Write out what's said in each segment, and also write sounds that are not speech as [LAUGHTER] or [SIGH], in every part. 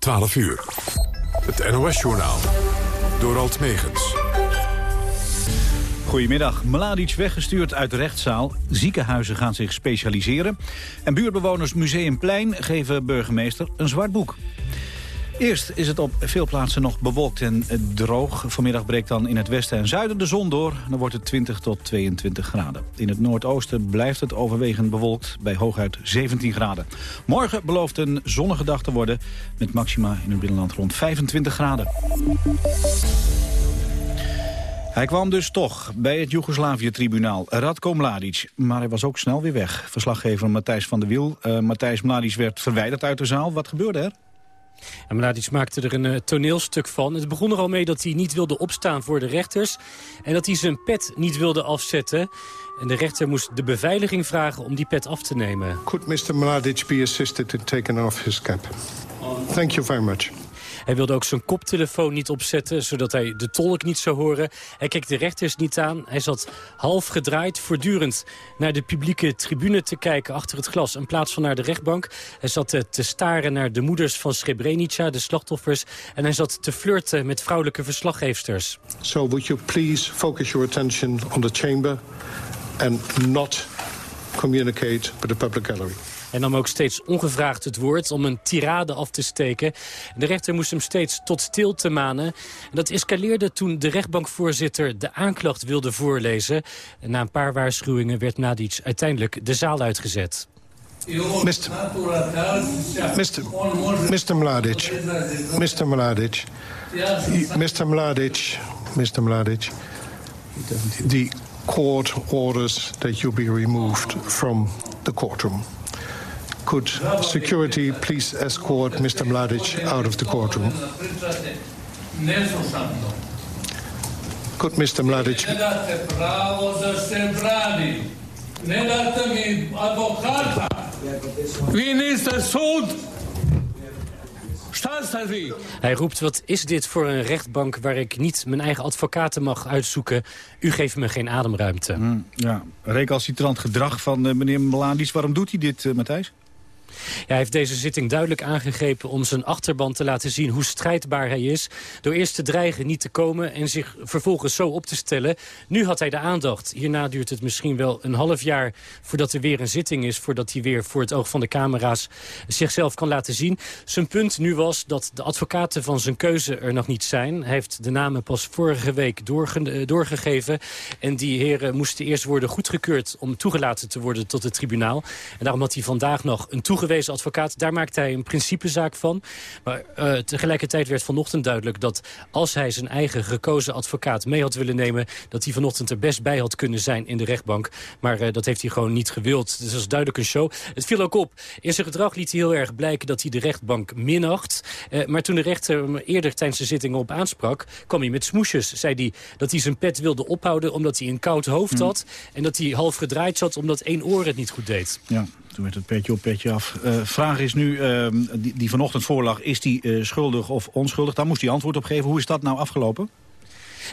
12 uur. Het NOS-journaal. Door Alt Megens. Goedemiddag. Mladic weggestuurd uit de rechtszaal. Ziekenhuizen gaan zich specialiseren. En buurtbewoners Museumplein geven burgemeester een zwart boek. Eerst is het op veel plaatsen nog bewolkt en droog. Vanmiddag breekt dan in het westen en zuiden de zon door. Dan wordt het 20 tot 22 graden. In het noordoosten blijft het overwegend bewolkt bij hooguit 17 graden. Morgen belooft een zonnige dag te worden... met maxima in het binnenland rond 25 graden. Hij kwam dus toch bij het Joegoslavië-tribunaal, Radko Mladic. Maar hij was ook snel weer weg. Verslaggever Matthijs van der Wiel. Uh, Matthijs Mladic werd verwijderd uit de zaal. Wat gebeurde er? En Mladic maakte er een uh, toneelstuk van. Het begon er al mee dat hij niet wilde opstaan voor de rechters... en dat hij zijn pet niet wilde afzetten. En de rechter moest de beveiliging vragen om die pet af te nemen. Could Mr. Mladic be assisted in taking off his cap? Thank you very much. Hij wilde ook zijn koptelefoon niet opzetten, zodat hij de tolk niet zou horen. Hij keek de rechters niet aan. Hij zat half gedraaid, voortdurend naar de publieke tribune te kijken achter het glas... in plaats van naar de rechtbank. Hij zat eh, te staren naar de moeders van Srebrenica, de slachtoffers... en hij zat te flirten met vrouwelijke verslaggeefsters. So would you please focus your attention on the chamber... and not communicate with the public gallery? En nam ook steeds ongevraagd het woord om een tirade af te steken. De rechter moest hem steeds tot stilte manen. En dat escaleerde toen de rechtbankvoorzitter de aanklacht wilde voorlezen. En na een paar waarschuwingen werd Nadic uiteindelijk de zaal uitgezet. Mr. Mr. Mr. Mladic, Mr. Mladic, Mr. Mladic, Mr. Mladic, the court orders that you be removed from the courtroom. Could security please escort Mr. Mladic out of the courtroom? Could Mr. Mladic... Wie is de zoon? Hij roept, wat is dit voor een rechtbank waar ik niet mijn eigen advocaten mag uitzoeken? U geeft me geen ademruimte. Mm, ja, recalcitrant gedrag van uh, meneer Mladic. Waarom doet hij dit, uh, Matthijs? Hij heeft deze zitting duidelijk aangegrepen om zijn achterban te laten zien hoe strijdbaar hij is. Door eerst te dreigen niet te komen en zich vervolgens zo op te stellen. Nu had hij de aandacht. Hierna duurt het misschien wel een half jaar voordat er weer een zitting is. Voordat hij weer voor het oog van de camera's zichzelf kan laten zien. Zijn punt nu was dat de advocaten van zijn keuze er nog niet zijn. Hij heeft de namen pas vorige week doorge doorgegeven. En die heren moesten eerst worden goedgekeurd om toegelaten te worden tot het tribunaal. En daarom had hij vandaag nog een toegewezen toegewezen advocaat. Daar maakt hij een principezaak van. Maar uh, tegelijkertijd werd vanochtend duidelijk dat als hij zijn eigen gekozen advocaat mee had willen nemen... dat hij vanochtend er best bij had kunnen zijn in de rechtbank. Maar uh, dat heeft hij gewoon niet gewild. Dus dat is duidelijk een show. Het viel ook op. In zijn gedrag liet hij heel erg blijken dat hij de rechtbank minacht. Uh, maar toen de rechter hem eerder tijdens de zitting op aansprak... kwam hij met smoesjes. Zei hij dat hij zijn pet wilde ophouden omdat hij een koud hoofd hmm. had... en dat hij half gedraaid zat omdat één oor het niet goed deed. Ja, werd het petje op, petje af. Uh, vraag is nu, uh, die, die vanochtend voorlag, is die uh, schuldig of onschuldig? Daar moest hij antwoord op geven. Hoe is dat nou afgelopen?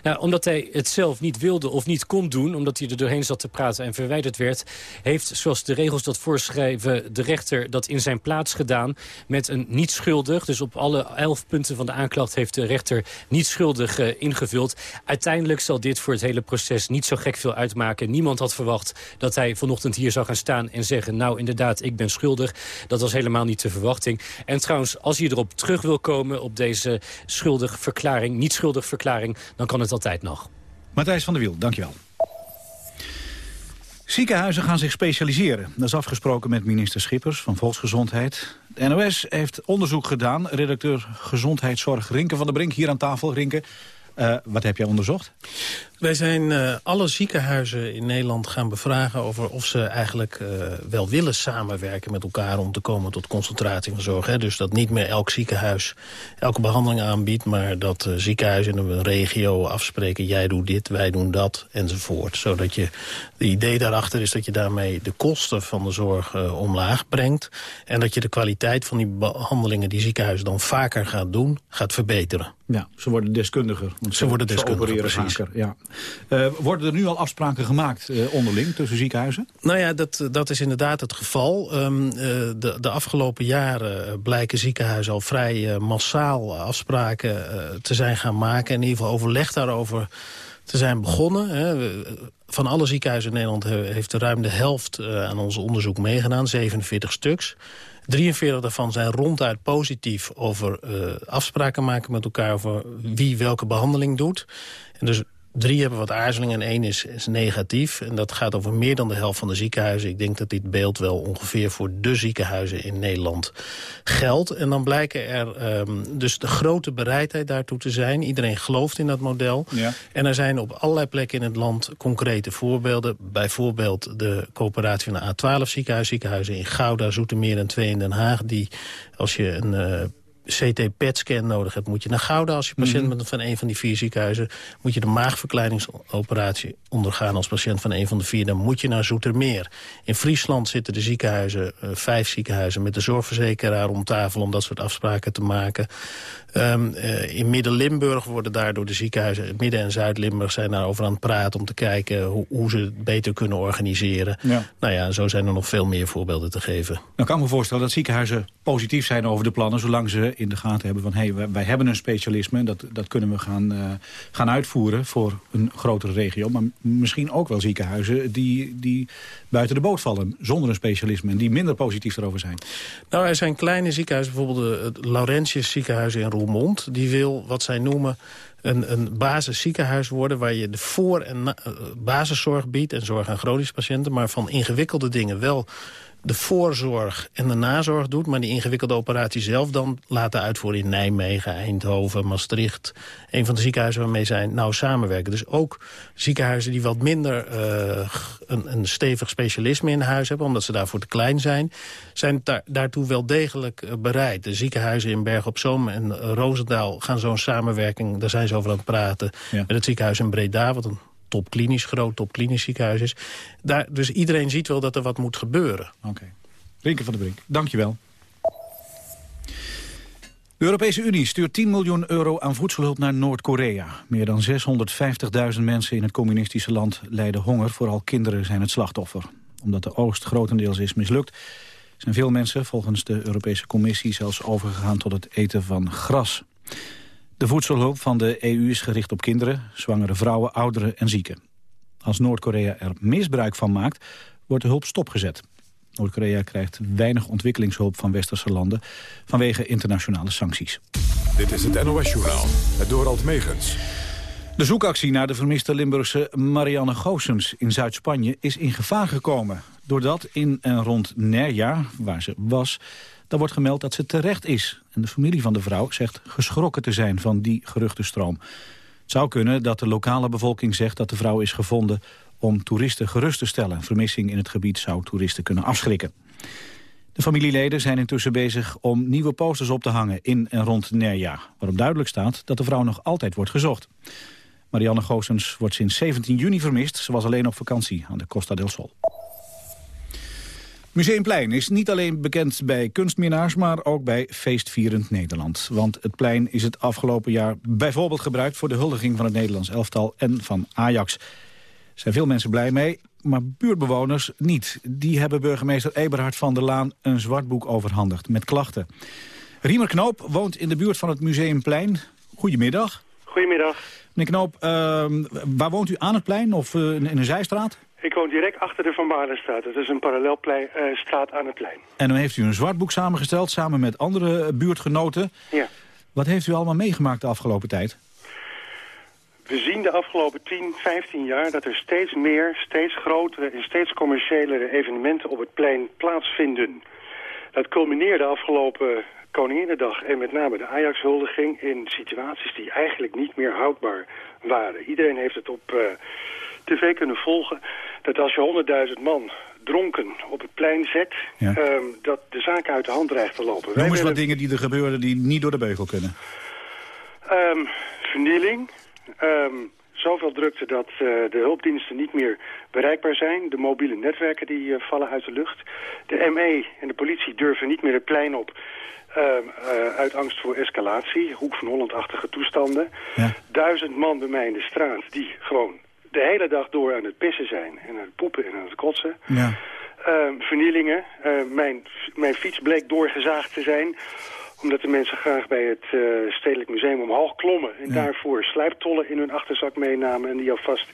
Nou, omdat hij het zelf niet wilde of niet kon doen... omdat hij er doorheen zat te praten en verwijderd werd... heeft, zoals de regels dat voorschrijven, de rechter dat in zijn plaats gedaan... met een niet schuldig. Dus op alle elf punten van de aanklacht heeft de rechter niet schuldig uh, ingevuld. Uiteindelijk zal dit voor het hele proces niet zo gek veel uitmaken. Niemand had verwacht dat hij vanochtend hier zou gaan staan en zeggen... nou, inderdaad, ik ben schuldig. Dat was helemaal niet de verwachting. En trouwens, als je erop terug wil komen op deze schuldig verklaring... niet schuldig verklaring, dan kan het altijd nog. Matthijs van der Wiel, dankjewel. Ziekenhuizen gaan zich specialiseren. Dat is afgesproken met minister Schippers van Volksgezondheid. De NOS heeft onderzoek gedaan. Redacteur Gezondheidszorg Rinke van der Brink hier aan tafel. Rinke, uh, wat heb jij onderzocht? Wij zijn uh, alle ziekenhuizen in Nederland gaan bevragen... over of ze eigenlijk uh, wel willen samenwerken met elkaar... om te komen tot concentratie van zorg. Hè? Dus dat niet meer elk ziekenhuis elke behandeling aanbiedt... maar dat uh, ziekenhuizen in een regio afspreken... jij doet dit, wij doen dat, enzovoort. Zodat je, de idee daarachter is dat je daarmee de kosten van de zorg omlaag brengt... en dat je de kwaliteit van die behandelingen die ziekenhuizen dan vaker gaat doen... gaat verbeteren. Ja, ze worden deskundiger. Ze, worden deskundiger, precies. Ja. Uh, worden er nu al afspraken gemaakt uh, onderling tussen ziekenhuizen? Nou ja, dat, dat is inderdaad het geval. Uh, de, de afgelopen jaren blijken ziekenhuizen al vrij massaal afspraken te zijn gaan maken. In ieder geval overleg daarover te zijn begonnen. Hè. Van alle ziekenhuizen in Nederland heeft ruim de helft aan ons onderzoek meegedaan. 47 stuks. 43 daarvan zijn ronduit positief over afspraken maken met elkaar... over wie welke behandeling doet. En dus Drie hebben wat aarzeling en één is, is, negatief. En dat gaat over meer dan de helft van de ziekenhuizen. Ik denk dat dit beeld wel ongeveer voor de ziekenhuizen in Nederland geldt. En dan blijken er um, dus de grote bereidheid daartoe te zijn. Iedereen gelooft in dat model. Ja. En er zijn op allerlei plekken in het land concrete voorbeelden. Bijvoorbeeld de coöperatie van de A12 ziekenhuis. Ziekenhuizen in Gouda, Zoetermeer en twee in Den Haag. Die als je een... Uh, CT-PET-scan nodig hebt, moet je naar Gouda. Als je patiënt mhm. bent van een van die vier ziekenhuizen... moet je de maagverkleiningsoperatie ondergaan als patiënt van een van de vier. Dan moet je naar Zoetermeer. In Friesland zitten de ziekenhuizen, uh, vijf ziekenhuizen... met de zorgverzekeraar om tafel om dat soort afspraken te maken. Um, uh, in Midden-Limburg worden daardoor de ziekenhuizen... Midden- en Zuid-Limburg zijn daarover aan het praten... om te kijken hoe, hoe ze het beter kunnen organiseren. Ja. Nou ja, zo zijn er nog veel meer voorbeelden te geven. Nou kan ik me voorstellen dat ziekenhuizen positief zijn over de plannen... zolang ze in de gaten hebben van... hé, hey, wij, hebben een specialisme, dat, dat kunnen we gaan, uh, gaan uitvoeren... voor een grotere regio. Maar misschien ook wel ziekenhuizen die, die buiten de boot vallen... zonder een specialisme en die minder positief erover zijn. Nou, er zijn kleine ziekenhuizen, bijvoorbeeld het Laurentius ziekenhuis in Roermond. Die wil wat zij noemen een, een basisziekenhuis worden... waar je de voor- en uh, basiszorg biedt en zorg aan chronische patiënten... maar van ingewikkelde dingen wel de voorzorg en de nazorg doet... maar die ingewikkelde operatie zelf dan laten uitvoeren in Nijmegen, Eindhoven, Maastricht. Een van de ziekenhuizen waarmee zij nou samenwerken. Dus ook ziekenhuizen die wat minder uh, een, een, stevig specialisme in huis hebben... omdat ze daarvoor te klein zijn, zijn daar, daartoe wel degelijk uh, bereid. De ziekenhuizen in Berg op Zoom en uh, Roosendaal gaan zo'n samenwerking... daar zijn ze over aan het praten ja. met het ziekenhuis in Breda... wat een topklinisch, groot topklinisch ziekenhuis is. Daar, dus iedereen ziet wel dat er wat moet gebeuren. Oké. Okay. Van der Brink, dankjewel. De Europese Unie stuurt 10 miljoen euro aan voedselhulp naar Noord-Korea. Meer dan 650.000 mensen in het communistische land lijden honger. Vooral kinderen zijn het slachtoffer. Omdat de oogst grotendeels is mislukt... zijn veel mensen volgens de Europese Commissie zelfs overgegaan tot het eten van gras. De voedselhulp van de EU is gericht op kinderen, zwangere vrouwen, ouderen en zieken. Als Noord-Korea er misbruik van maakt, wordt de hulp stopgezet. Noord-Korea krijgt weinig ontwikkelingshulp van westerse landen vanwege internationale sancties. Dit is het NOS-journaal, het Dorald Megens. De zoekactie naar de vermiste Limburgse Marianne Goossens in Zuid-Spanje is in gevaar gekomen. Doordat in en rond Nerja, waar ze was, daar wordt gemeld dat ze terecht is. En de familie van de vrouw zegt geschrokken te zijn van die geruchtenstroom. Het zou kunnen dat de lokale bevolking zegt dat de vrouw is gevonden om toeristen gerust te stellen. Vermissing in het gebied zou toeristen kunnen afschrikken. De familieleden zijn intussen bezig om nieuwe posters op te hangen in en rond Nerja... waarop duidelijk staat dat de vrouw nog altijd wordt gezocht. Marianne Goossens wordt sinds 17 juni vermist. Ze was alleen op vakantie aan de Costa del Sol. Museumplein is niet alleen bekend bij kunstminnaars... maar ook bij feestvierend Nederland. Want het plein is het afgelopen jaar bijvoorbeeld gebruikt... voor de huldiging van het Nederlands elftal en van Ajax. Er zijn veel mensen blij mee, maar buurtbewoners niet. Die hebben burgemeester Eberhard van der Laan een zwartboek overhandigd met klachten. Riemer Knoop woont in de buurt van het Museumplein. Goedemiddag. Goedemiddag. Meneer Knoop, uh, waar woont u aan het plein of uh, in een zijstraat? Ik woon direct achter de Van Baardenstraat. Het is een parallelstraat uh, aan het plein. En dan heeft u een zwartboek samengesteld samen met andere buurtgenoten. Ja. Wat heeft u allemaal meegemaakt de afgelopen tijd? We zien de afgelopen 10, 15 jaar dat er steeds meer, steeds grotere en steeds commerciëlere evenementen op het plein plaatsvinden. Dat culmineerde afgelopen Koninginnedag en met name de Ajax-huldiging in situaties die eigenlijk niet meer houdbaar waren. Iedereen heeft het op uh, tv kunnen volgen dat als je 100.000 man dronken op het plein zet, um, dat de zaak uit de hand dreigt te lopen. Noem eens wat dingen die er gebeuren die niet door de beugel kunnen. Um, vernieling, um, zoveel drukte dat uh, de hulpdiensten niet meer bereikbaar zijn. De mobiele netwerken die uh, vallen uit de lucht. De ME en de politie durven niet meer het plein op uit angst voor escalatie, Hoek van Holland-achtige toestanden. Ja. Duizend man bij mij in de straat die gewoon de hele dag door aan het pissen zijn. En aan het poepen en aan het kotsen. Ja. Ehm, vernielingen. Ehm, mijn, mijn fiets bleek doorgezaagd te zijn omdat de mensen graag bij het eh, Stedelijk Museum omhoog klommen. En daarvoor slijptollen in hun achterzak meenamen... en die alvast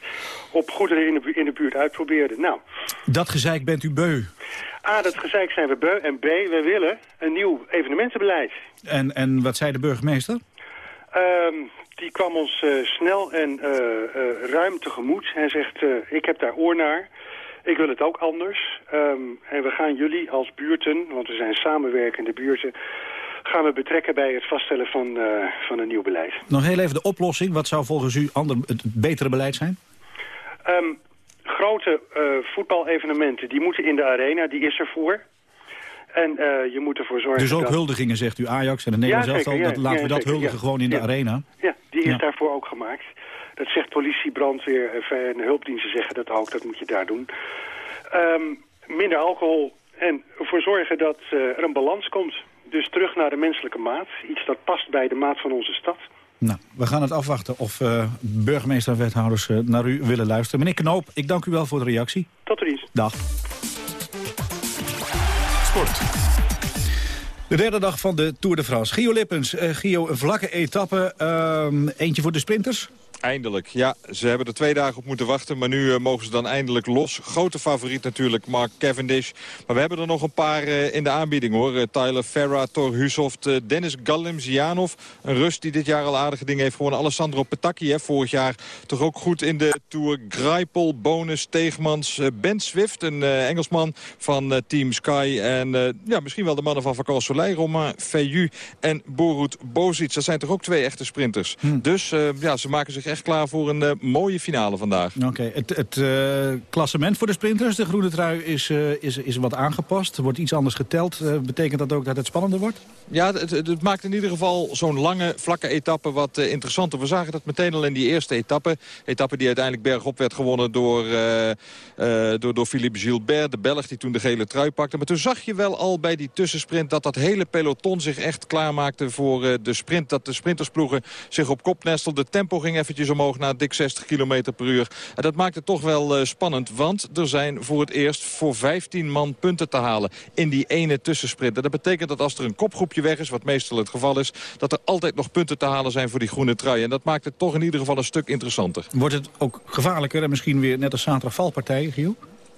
op goederen in de, bu- in de buurt uitprobeerden. Nou, Dat gezeik bent u beu. A, dat gezeik zijn we beu. En B, we willen een nieuw evenementenbeleid. En, en wat zei de burgemeester? Ehm, die kwam ons eh, snel en eh, eh, ruim tegemoet. Hij zegt, ik heb daar oor naar. Ik wil het ook anders. Ehm, en we gaan jullie als buurten, want we zijn samenwerkende buurten... gaan we betrekken bij het vaststellen van, van een nieuw beleid. Nog heel even de oplossing. Wat zou volgens u ander, het betere beleid zijn? Ehm, grote voetbalevenementen, die moeten in de arena, die is er voor. En eh, je moet ervoor zorgen Dus ook dat... huldigingen, zegt u, Ajax en het Nederlands Ja, zeker, elftal. ja. dat, laten Ja, we dat zeker, huldigen gewoon in de arena. Ja, die is daarvoor ook gemaakt. Dat zegt politie, brandweer eh, en hulpdiensten zeggen dat ook. Dat moet je daar doen. Ehm, minder alcohol en ervoor zorgen dat eh, er een balans komt. Dus terug naar de menselijke maat. Iets dat past bij de maat van onze stad. Nou, we gaan het afwachten of burgemeester en wethouders naar u willen luisteren. Meneer Knoop, ik dank u wel voor de reactie. Tot de dienst. Dag. De derde dag van de Tour de France. Gio Lippens, eh, Gio, een vlakke etappe. ehm, eentje voor de sprinters. Eindelijk. Ja, ze hebben er twee dagen op moeten wachten. Maar nu eh, mogen ze dan eindelijk los. Grote favoriet natuurlijk, Mark Cavendish. Maar we hebben er nog een paar eh, in de aanbieding hoor. Eh, Tyler Ferra, Thor Hushoft, eh, Dennis Galimzianov. Een Rus die dit jaar al aardige dingen heeft gewonnen. Alessandro Petacchi, hè, vorig jaar toch ook goed in de Tour. Greipel, Bonus, Teegmans, Ben Swift, een Engelsman van Team Sky. En ja, misschien wel de mannen van Vacan Soleil, Romain Feillu en Borut Bozic. Dat zijn toch ook twee echte sprinters. Dus eh, ja, ze maken zich echt klaar voor een eh, mooie finale vandaag. Oké, het, het eh, klassement voor de sprinters, de groene trui, is, eh, is, is wat aangepast. Er wordt iets anders geteld. Betekent dat ook dat het spannender wordt? Ja, het, het- maakt in ieder geval zo'n lange, vlakke etappe wat interessanter. We zagen dat meteen al in die eerste etappe. Etappe die uiteindelijk bergop werd gewonnen door, door, door Philippe Gilbert, de Belg die toen de gele trui pakte. Maar toen zag je wel al bij die tussensprint dat dat hele peloton zich echt klaarmaakte voor de sprint. Dat de sprintersploegen zich op kop nestelden. De tempo ging eventjes omhoog naar dik 60 km per uur. En dat maakt het toch wel eh, spannend, want er zijn voor het eerst voor 15 man punten te halen in die ene tussensprint. En dat betekent dat als er een kopgroepje weg is, wat meestal het geval is, dat er altijd nog punten te halen zijn voor die groene trui. En dat maakt het toch in ieder geval een stuk interessanter. Wordt het ook gevaarlijker en misschien weer net als zaterdag valpartijen, Gio?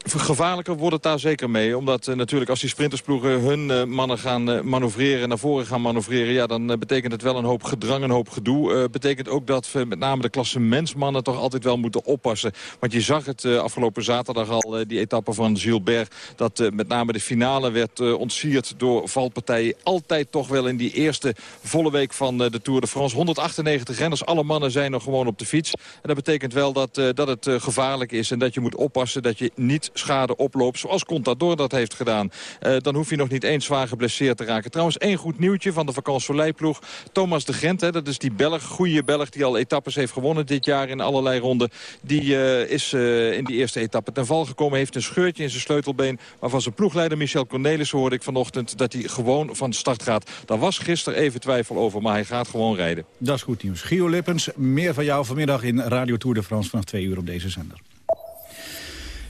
Gevaarlijker wordt het daar zeker mee. Omdat eh, natuurlijk als die sprintersploegen hun eh, mannen gaan eh, manoeuvreren... naar voren gaan manoeuvreren... ja, dan betekent het wel een hoop gedrang, een hoop gedoe. Betekent ook dat we met name de klasse mensmannen... toch altijd wel moeten oppassen. Want je zag het afgelopen zaterdag al, die etappe van Gilbert... dat met name de finale werd ontsierd door valpartijen. Altijd toch wel in die eerste volle week van de Tour de France. 198 renners, alle mannen zijn nog gewoon op de fiets. En dat betekent wel dat, dat het gevaarlijk is... en dat je moet oppassen dat je niet schade oploopt... zoals Contador dat heeft gedaan. Eh, dan hoef je nog niet eens zwaar geblesseerd te raken. Trouwens, één goed nieuwtje van de vakantieleiploeg. Thomas de Gent, hè, dat is die Belg, goede Belg... die al etappes heeft gewonnen dit jaar in allerlei ronden. Die eh, is eh, in die eerste etappe ten val gekomen. Heeft een scheurtje in zijn sleutelbeen. Waarvan zijn ploegleider Michel Cornelissen hoorde ik vanochtend... dat hij gewoon van start gaat. Daar was gisteren even twijfel over, maar hij gaat gewoon rijden. Dat is goed nieuws. Gio Lippens, meer van jou vanmiddag in Radio Tour de France vanaf twee uur op deze zender.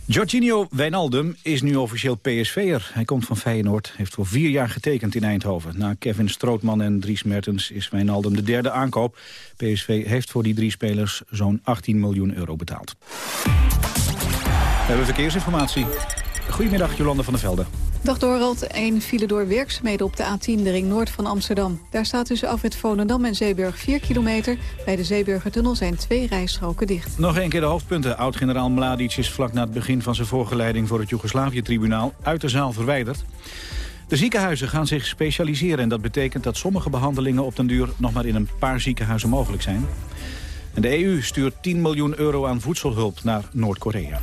Jorginho Wijnaldum is nu officieel PSV'er. Hij komt van Feyenoord, heeft voor vier jaar getekend in Eindhoven. Na Kevin Strootman en Dries Mertens is Wijnaldum de derde aankoop. PSV heeft voor die drie spelers zo'n 18 miljoen euro betaald. We hebben verkeersinformatie. Goedemiddag, Jolande van der Velde. Dag Dorald, één file door werkzaamheden op de A10, de ring noord van Amsterdam. Daar staat tussen afrit Volendam en Zeeburg 4 kilometer. Bij de Zeeburgertunnel zijn twee rijstroken dicht. Nog een keer de hoofdpunten. Oud-generaal Mladic is vlak na het begin van zijn voorgeleiding voor het Joegoslavië-tribunaal uit de zaal verwijderd. De ziekenhuizen gaan zich specialiseren en dat betekent dat sommige behandelingen op den duur nog maar in een paar ziekenhuizen mogelijk zijn. En de EU stuurt 10 miljoen euro aan voedselhulp naar Noord-Korea.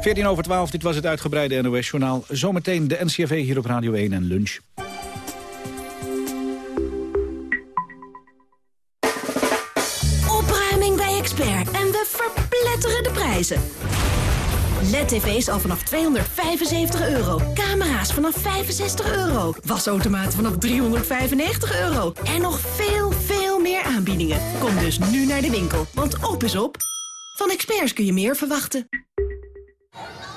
14 over 12, dit was het uitgebreide NOS-journaal. Zometeen de NCRV hier op Radio 1 en lunch. Opruiming bij Expert en we verpletteren de prijzen. LED-tv's al vanaf 275 euro. Camera's vanaf 65 euro. Wasautomaten vanaf 395 euro. En nog veel, veel meer aanbiedingen. Kom dus nu naar de winkel, want op is op. Van experts kun je meer verwachten.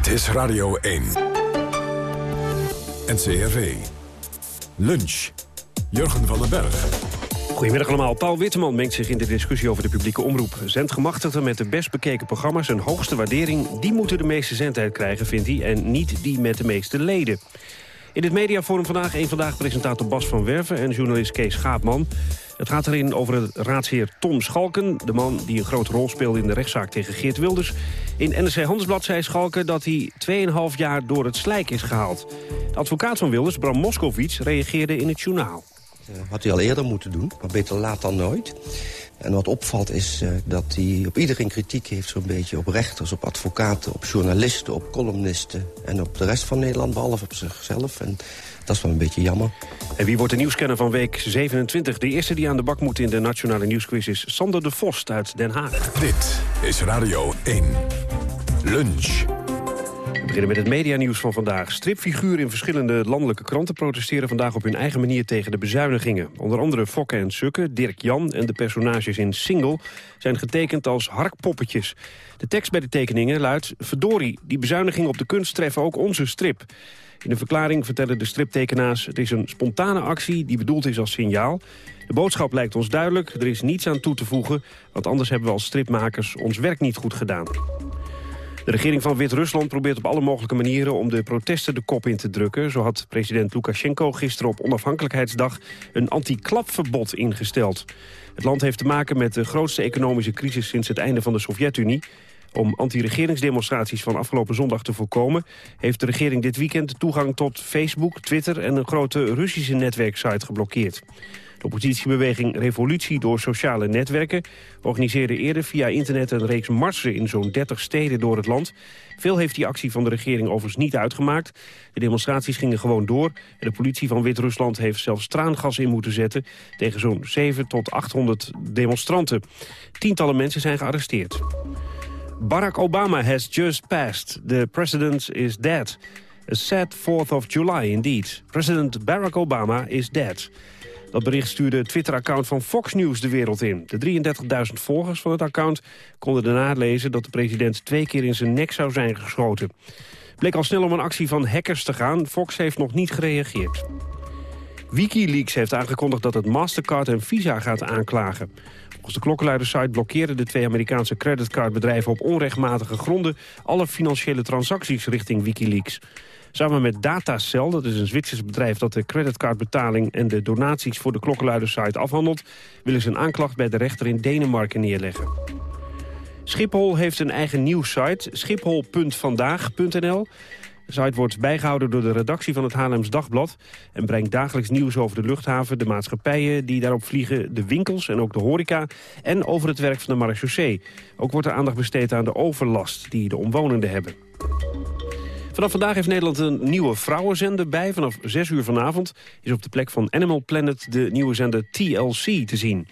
Dit is Radio 1. NCRV. Lunch. Jurgen van den Berg. Goedemiddag allemaal. Paul Witteman mengt zich in de discussie over de publieke omroep. Zendgemachtigden met de best bekeken programma's een hoogste waardering... die moeten de meeste zendtijd krijgen, vindt hij, en niet die met de meeste leden. In het mediaforum vandaag een vandaag presentator Bas van Werven... en journalist Kees Schaapman. Het gaat erin over het raadsheer Tom Schalken... de man die een grote rol speelde in de rechtszaak tegen Geert Wilders. In NRC Handelsblad zei Schalken dat hij 2,5 jaar door het slijk is gehaald. De advocaat van Wilders, Bram Moskowitz, reageerde in het journaal. Uh, had hij al eerder moeten doen, maar beter laat dan nooit. En wat opvalt is uh, dat hij op iedereen kritiek heeft zo'n beetje... op rechters, op advocaten, op journalisten, op columnisten... en op de rest van Nederland, behalve op zichzelf. En dat is wel een beetje jammer. En wie wordt de nieuwscanner van week 27? De eerste die aan de bak moet in de Nationale Nieuwsquiz is Sander de Vost uit Den Haag. Dit is Radio 1. Lunch. Beginnen met het medianieuws van vandaag. Stripfiguren in verschillende landelijke kranten protesteren vandaag op hun eigen manier tegen de bezuinigingen. Onder andere Fokke en Sukke, Dirk Jan en de personages in Single zijn getekend als harkpoppetjes. De tekst bij de tekeningen luidt, verdorie, die bezuinigingen op de kunst treffen ook onze strip. In een verklaring vertellen de striptekenaars... het is een spontane actie die bedoeld is als signaal. De boodschap lijkt ons duidelijk, er is niets aan toe te voegen... want anders hebben we als stripmakers ons werk niet goed gedaan. De regering van Wit-Rusland probeert op alle mogelijke manieren... om de protesten de kop in te drukken. Zo had president Lukashenko gisteren op onafhankelijkheidsdag... een anti-klapverbod ingesteld. Het land heeft te maken met de grootste economische crisis... sinds het einde van de Sovjet-Unie. Om anti-regeringsdemonstraties van afgelopen zondag te voorkomen... heeft de regering dit weekend toegang tot Facebook, Twitter... en een grote Russische netwerksite geblokkeerd. De oppositiebeweging Revolutie door Sociale Netwerken... organiseerde eerder via internet een reeks marsen in zo'n 30 steden door het land. Veel heeft die actie van de regering overigens niet uitgemaakt. De demonstraties gingen gewoon door. En de politie van Wit-Rusland heeft zelfs traangas in moeten zetten... tegen zo'n 7 tot 800 demonstranten. Tientallen mensen zijn gearresteerd. Barack Obama has just passed. The president is dead. A sad 4th of July indeed. President Barack Obama is dead. Dat bericht stuurde het Twitter-account van Fox News de wereld in. De 33.000 volgers van het account konden daarna lezen... dat de president twee keer in zijn nek zou zijn geschoten. Bleek al snel om een actie van hackers te gaan. Fox heeft nog niet gereageerd. Wikileaks heeft aangekondigd dat het Mastercard en Visa gaat aanklagen. Volgens de klokkenluidersite blokkeerden de twee Amerikaanse creditcardbedrijven op onrechtmatige gronden alle financiële transacties richting Wikileaks. Samen met Datacell, dat is een Zwitsers bedrijf dat de creditcardbetaling en de donaties voor de klokkenluidersite afhandelt, willen ze een aanklacht bij de rechter in Denemarken neerleggen. Schiphol heeft een eigen nieuwssite, schiphol.vandaag.nl. De site wordt bijgehouden door de redactie van het Haarlems Dagblad... en brengt dagelijks nieuws over de luchthaven, de maatschappijen die daarop vliegen... de winkels en ook de horeca en over het werk van de marechaussee. Ook wordt er aandacht besteed aan de overlast die de omwonenden hebben. Vanaf vandaag heeft Nederland een nieuwe vrouwenzender bij. Vanaf 6 uur vanavond is op de plek van Animal Planet de nieuwe zender TLC te zien.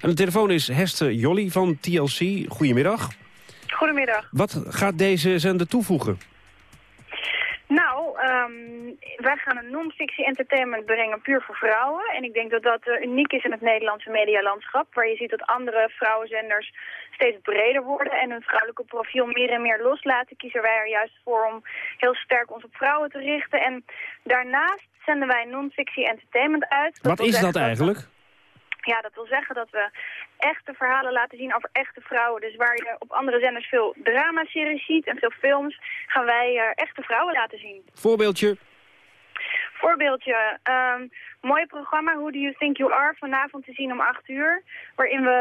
Aan de telefoon is Hester Jolly van TLC. Goedemiddag. Goedemiddag. Wat gaat deze zender toevoegen? Nou, um, wij gaan een non-fictie entertainment brengen puur voor vrouwen. En ik denk dat dat uh, uniek is in het Nederlandse medialandschap. Waar je ziet dat andere vrouwenzenders steeds breder worden en hun vrouwelijke profiel meer en meer loslaten. Kiezen wij er juist voor om heel sterk ons op vrouwen te richten. En daarnaast zenden wij non-fictie entertainment uit. Wat is dat eigenlijk? Ja, dat wil zeggen dat we echte verhalen laten zien over echte vrouwen. Dus waar je op andere zenders veel dramaseries ziet en veel films, gaan wij er echte vrouwen laten zien. Voorbeeldje? Voorbeeldje. Um, mooi programma Who Do You Think You Are vanavond te zien om 8 uur. Waarin we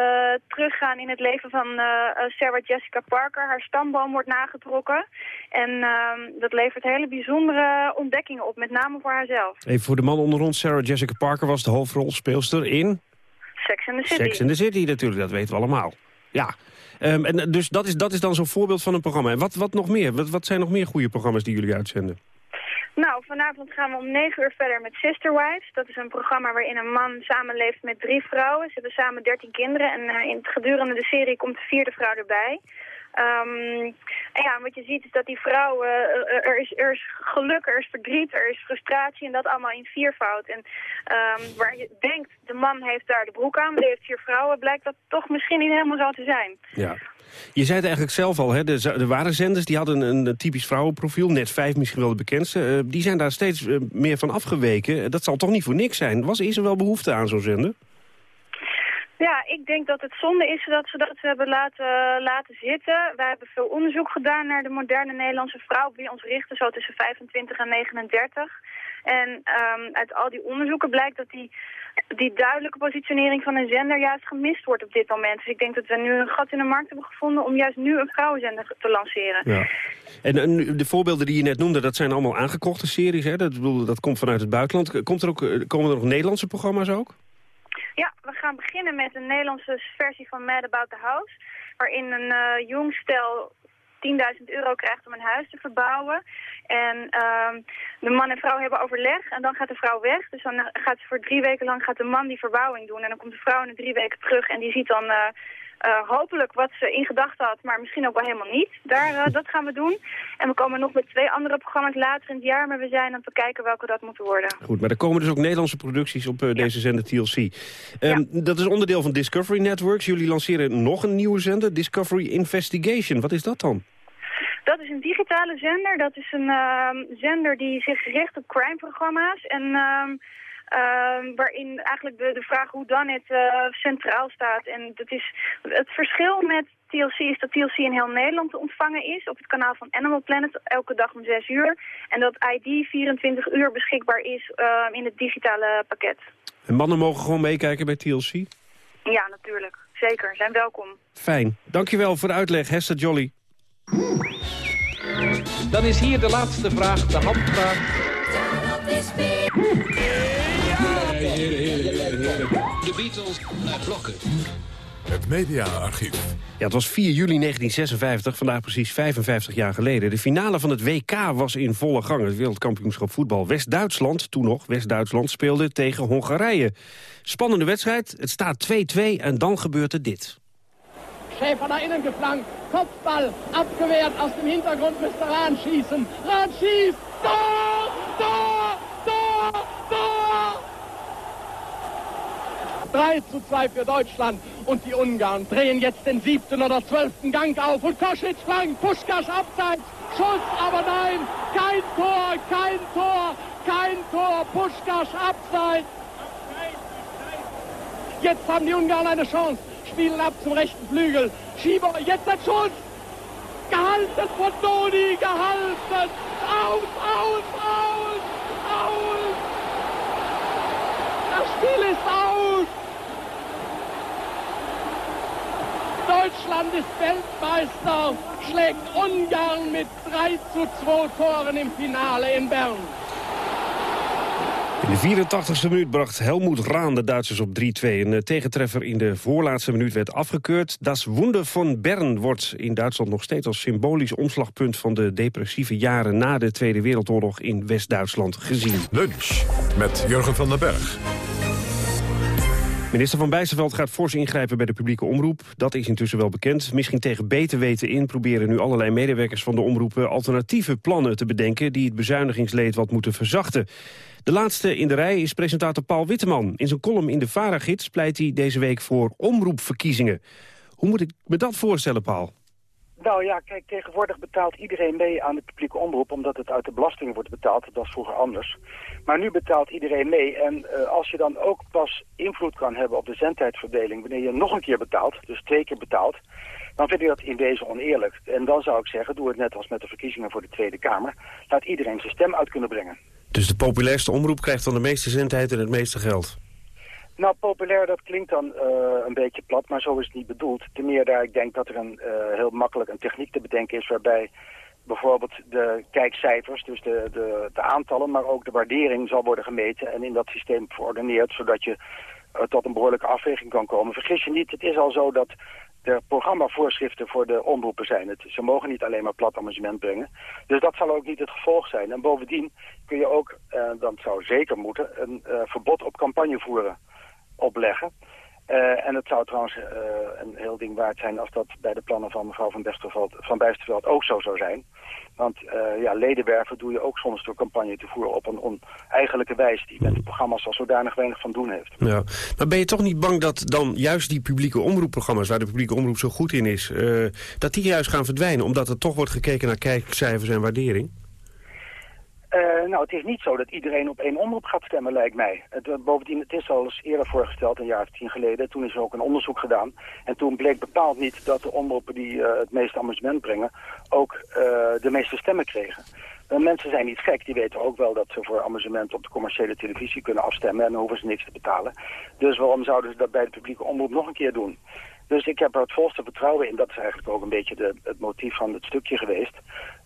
teruggaan in het leven van uh, Sarah Jessica Parker. Haar stamboom wordt nagetrokken. En um, dat levert hele bijzondere ontdekkingen op, met name voor haarzelf. Even voor de man onder ons. Sarah Jessica Parker was de hoofdrolspeelster in... Sex in the City. Sex in the City natuurlijk, dat weten we allemaal. Ja, um, en dus dat is, dat is dan zo'n voorbeeld van een programma. En wat, wat nog meer? Wat, wat zijn nog meer goede programma's die jullie uitzenden? Nou, vanavond gaan we om 9 uur verder met Sister Wives. Dat is een programma waarin een man samenleeft met drie vrouwen. Ze hebben samen 13 kinderen en uh, in het gedurende de serie komt de vierde vrouw erbij. Um, en ja, wat je ziet is dat die vrouwen, uh, er, is, er is geluk, er is verdriet, er is frustratie en dat allemaal in viervoud. En um, waar je denkt, de man heeft daar de broek aan, maar heeft vier vrouwen, blijkt dat toch misschien niet helemaal zo te zijn. Ja. Je zei het eigenlijk zelf al, hè? De, de ware zenders die hadden een, typisch vrouwenprofiel. Net vijf misschien wel de bekendste. Uh, die zijn daar steeds uh, meer van afgeweken. Dat zal toch niet voor niks zijn? Was, is er wel behoefte aan zo'n zender? Ja, ik denk dat het zonde is dat ze dat hebben laten, laten zitten. Wij hebben veel onderzoek gedaan naar de moderne Nederlandse vrouw. Wie ons richten zo tussen 25 en 39. En um, uit al die onderzoeken blijkt dat die, die duidelijke positionering van een zender juist gemist wordt op dit moment. Dus ik denk dat we nu een gat in de markt hebben gevonden om juist nu een vrouwenzender te lanceren. Ja. En, en de voorbeelden die je net noemde, dat zijn allemaal aangekochte series. Hè? Dat, dat komt vanuit het buitenland. Komt er ook, komen er nog Nederlandse programma's ook? Ja, we gaan beginnen met een Nederlandse versie van Mad About the House. Waarin een uh, jong stel 10.000 euro krijgt om een huis te verbouwen. En uh, de man en vrouw hebben overleg en dan gaat de vrouw weg. Dus dan gaat ze voor drie weken lang gaat de man die verbouwing doen. En dan komt de vrouw in drie weken terug en die ziet dan... Uh, uh, hopelijk wat ze in gedachten had, maar misschien ook wel helemaal niet. Daar, uh, dat gaan we doen. En we komen nog met twee andere programma's later in het jaar, maar we zijn aan het bekijken welke dat moeten worden. Goed, maar er komen dus ook Nederlandse producties op uh, deze zender TLC. Um, ja. Dat is onderdeel van Discovery Networks. Jullie lanceren nog een nieuwe zender, Discovery Investigation. Wat is dat dan? Dat is een digitale zender. Dat is een zender die zich richt op crime-programma's. En Uh, waarin eigenlijk de, de vraag hoe dan het uh, centraal staat. En dat is, het verschil met TLC is dat TLC in heel Nederland te ontvangen is. Op het kanaal van Animal Planet elke dag om 6 uur. En dat ID 24 uur beschikbaar is uh, in het digitale pakket. En mannen mogen gewoon meekijken bij TLC? Ja, natuurlijk. Zeker. Zijn welkom. Fijn. Dankjewel voor de uitleg, Hester Jolly. Dan is hier de laatste vraag, de handvraag. De Beatles naar blokken. Het mediaarchief. Ja, het was 4 juli 1956, vandaag precies 55 jaar geleden. De finale van het WK was in volle gang. Het wereldkampioenschap voetbal West-Duitsland, toen nog West-Duitsland, speelde tegen Hongarije. Spannende wedstrijd, het staat 2-2 en dan gebeurt er dit. Schäfer naar innen geflankt, Kopfball, abgewehrt, aus dem Hintergrund müsste Rahn schießen. Rahn schießt, 3 zu 2 für Deutschland. Und die Ungarn drehen jetzt den siebten oder zwölften Gang auf. Und Koschitz flankt, Puschkasch abseits. Schuss, aber nein, kein Tor, kein Tor, kein Tor. Puschkasch abseits. Jetzt haben die Ungarn eine Chance. Spielen ab zum rechten Flügel. Schieber, jetzt der Schuss. Gehalten von Doni, gehalten. Aus, aus, aus, aus. Das Spiel ist aus. Deutschland ist Weltmeister, schlägt Ungarn mit 3 zu 2 Toren im Finale in Bern. In de 84e minuut bracht Helmoet Raan de Duitsers op 3-2. Een eh, tegentreffer in de voorlaatste minuut werd afgekeurd. Das Wunder van Bern wordt in Duitsland nog steeds als symbolisch omslagpunt... van de depressieve jaren na de Tweede Wereldoorlog in West-Duitsland gezien. Lunch met Jurgen van den Berg. Minister Van Bijsterveld gaat fors ingrijpen bij de publieke omroep. Dat is intussen wel bekend. Misschien tegen beter weten in proberen nu allerlei medewerkers van de omroepen... alternatieve plannen te bedenken die het bezuinigingsleed wat moeten verzachten. De laatste in de rij is presentator Paul Witteman. In zijn column in de Varagids pleit hij deze week voor omroepverkiezingen. Hoe moet ik me dat voorstellen, Paul? Nou ja, kijk, tegenwoordig betaalt iedereen mee aan de publieke omroep... omdat het uit de belasting wordt betaald. Dat was vroeger anders. Maar nu betaalt iedereen mee. En uh, als je dan ook pas invloed kan hebben op de zendtijdverdeling... wanneer je nog een keer betaalt, dus twee keer betaalt... dan vind ik dat in deze oneerlijk. En dan zou ik zeggen, doe het net als met de verkiezingen voor de Tweede Kamer. Laat iedereen zijn stem uit kunnen brengen. Dus de populairste omroep krijgt dan de meeste zendtijd en het meeste geld? Nou, populair, dat klinkt dan uh, een beetje plat, maar zo is het niet bedoeld. Ten meer daar ik denk dat er een uh, heel makkelijk een techniek te bedenken is... waarbij bijvoorbeeld de kijkcijfers, dus de, de, de aantallen... maar ook de waardering zal worden gemeten en in dat systeem verordeneerd... zodat je uh, tot een behoorlijke afweging kan komen. Vergis je niet, het is al zo dat er programmavoorschriften voor de omroepen zijn. Ze mogen niet alleen maar plat amusement brengen. Dus dat zal ook niet het gevolg zijn. En bovendien kun je ook, uh, dat zou zeker moeten, een verbod op campagne voeren opleggen. Uh, en het zou trouwens uh, een heel ding waard zijn als dat bij de plannen van mevrouw van, Bijsterveld, van Bijsterveld ook zo zou zijn. Want uh, ja, ledenwerven doe je ook soms door campagne te voeren op een oneigenlijke wijze die met programma's al zodanig weinig van doen heeft. Ja. Maar ben je toch niet bang dat dan juist die publieke omroepprogramma's, waar de publieke omroep zo goed in is, dat die juist gaan verdwijnen omdat er toch wordt gekeken naar kijkcijfers en waardering? Uh, nou, het is niet zo dat iedereen op één omroep gaat stemmen, lijkt mij. Uh, bovendien, het is al eens eerder voorgesteld, een jaar of tien geleden. Toen is er ook een onderzoek gedaan. En toen bleek bepaald niet dat de omroepen die uh, het meeste amusement brengen... ook de meeste stemmen kregen. mensen zijn niet gek, die weten ook wel dat ze voor amusement op de commerciële televisie kunnen afstemmen... en dan hoeven ze niks te betalen. Dus waarom zouden ze dat bij de publieke omroep nog een keer doen? Dus ik heb er het volste vertrouwen in, dat is eigenlijk ook een beetje de, het motief van het stukje geweest...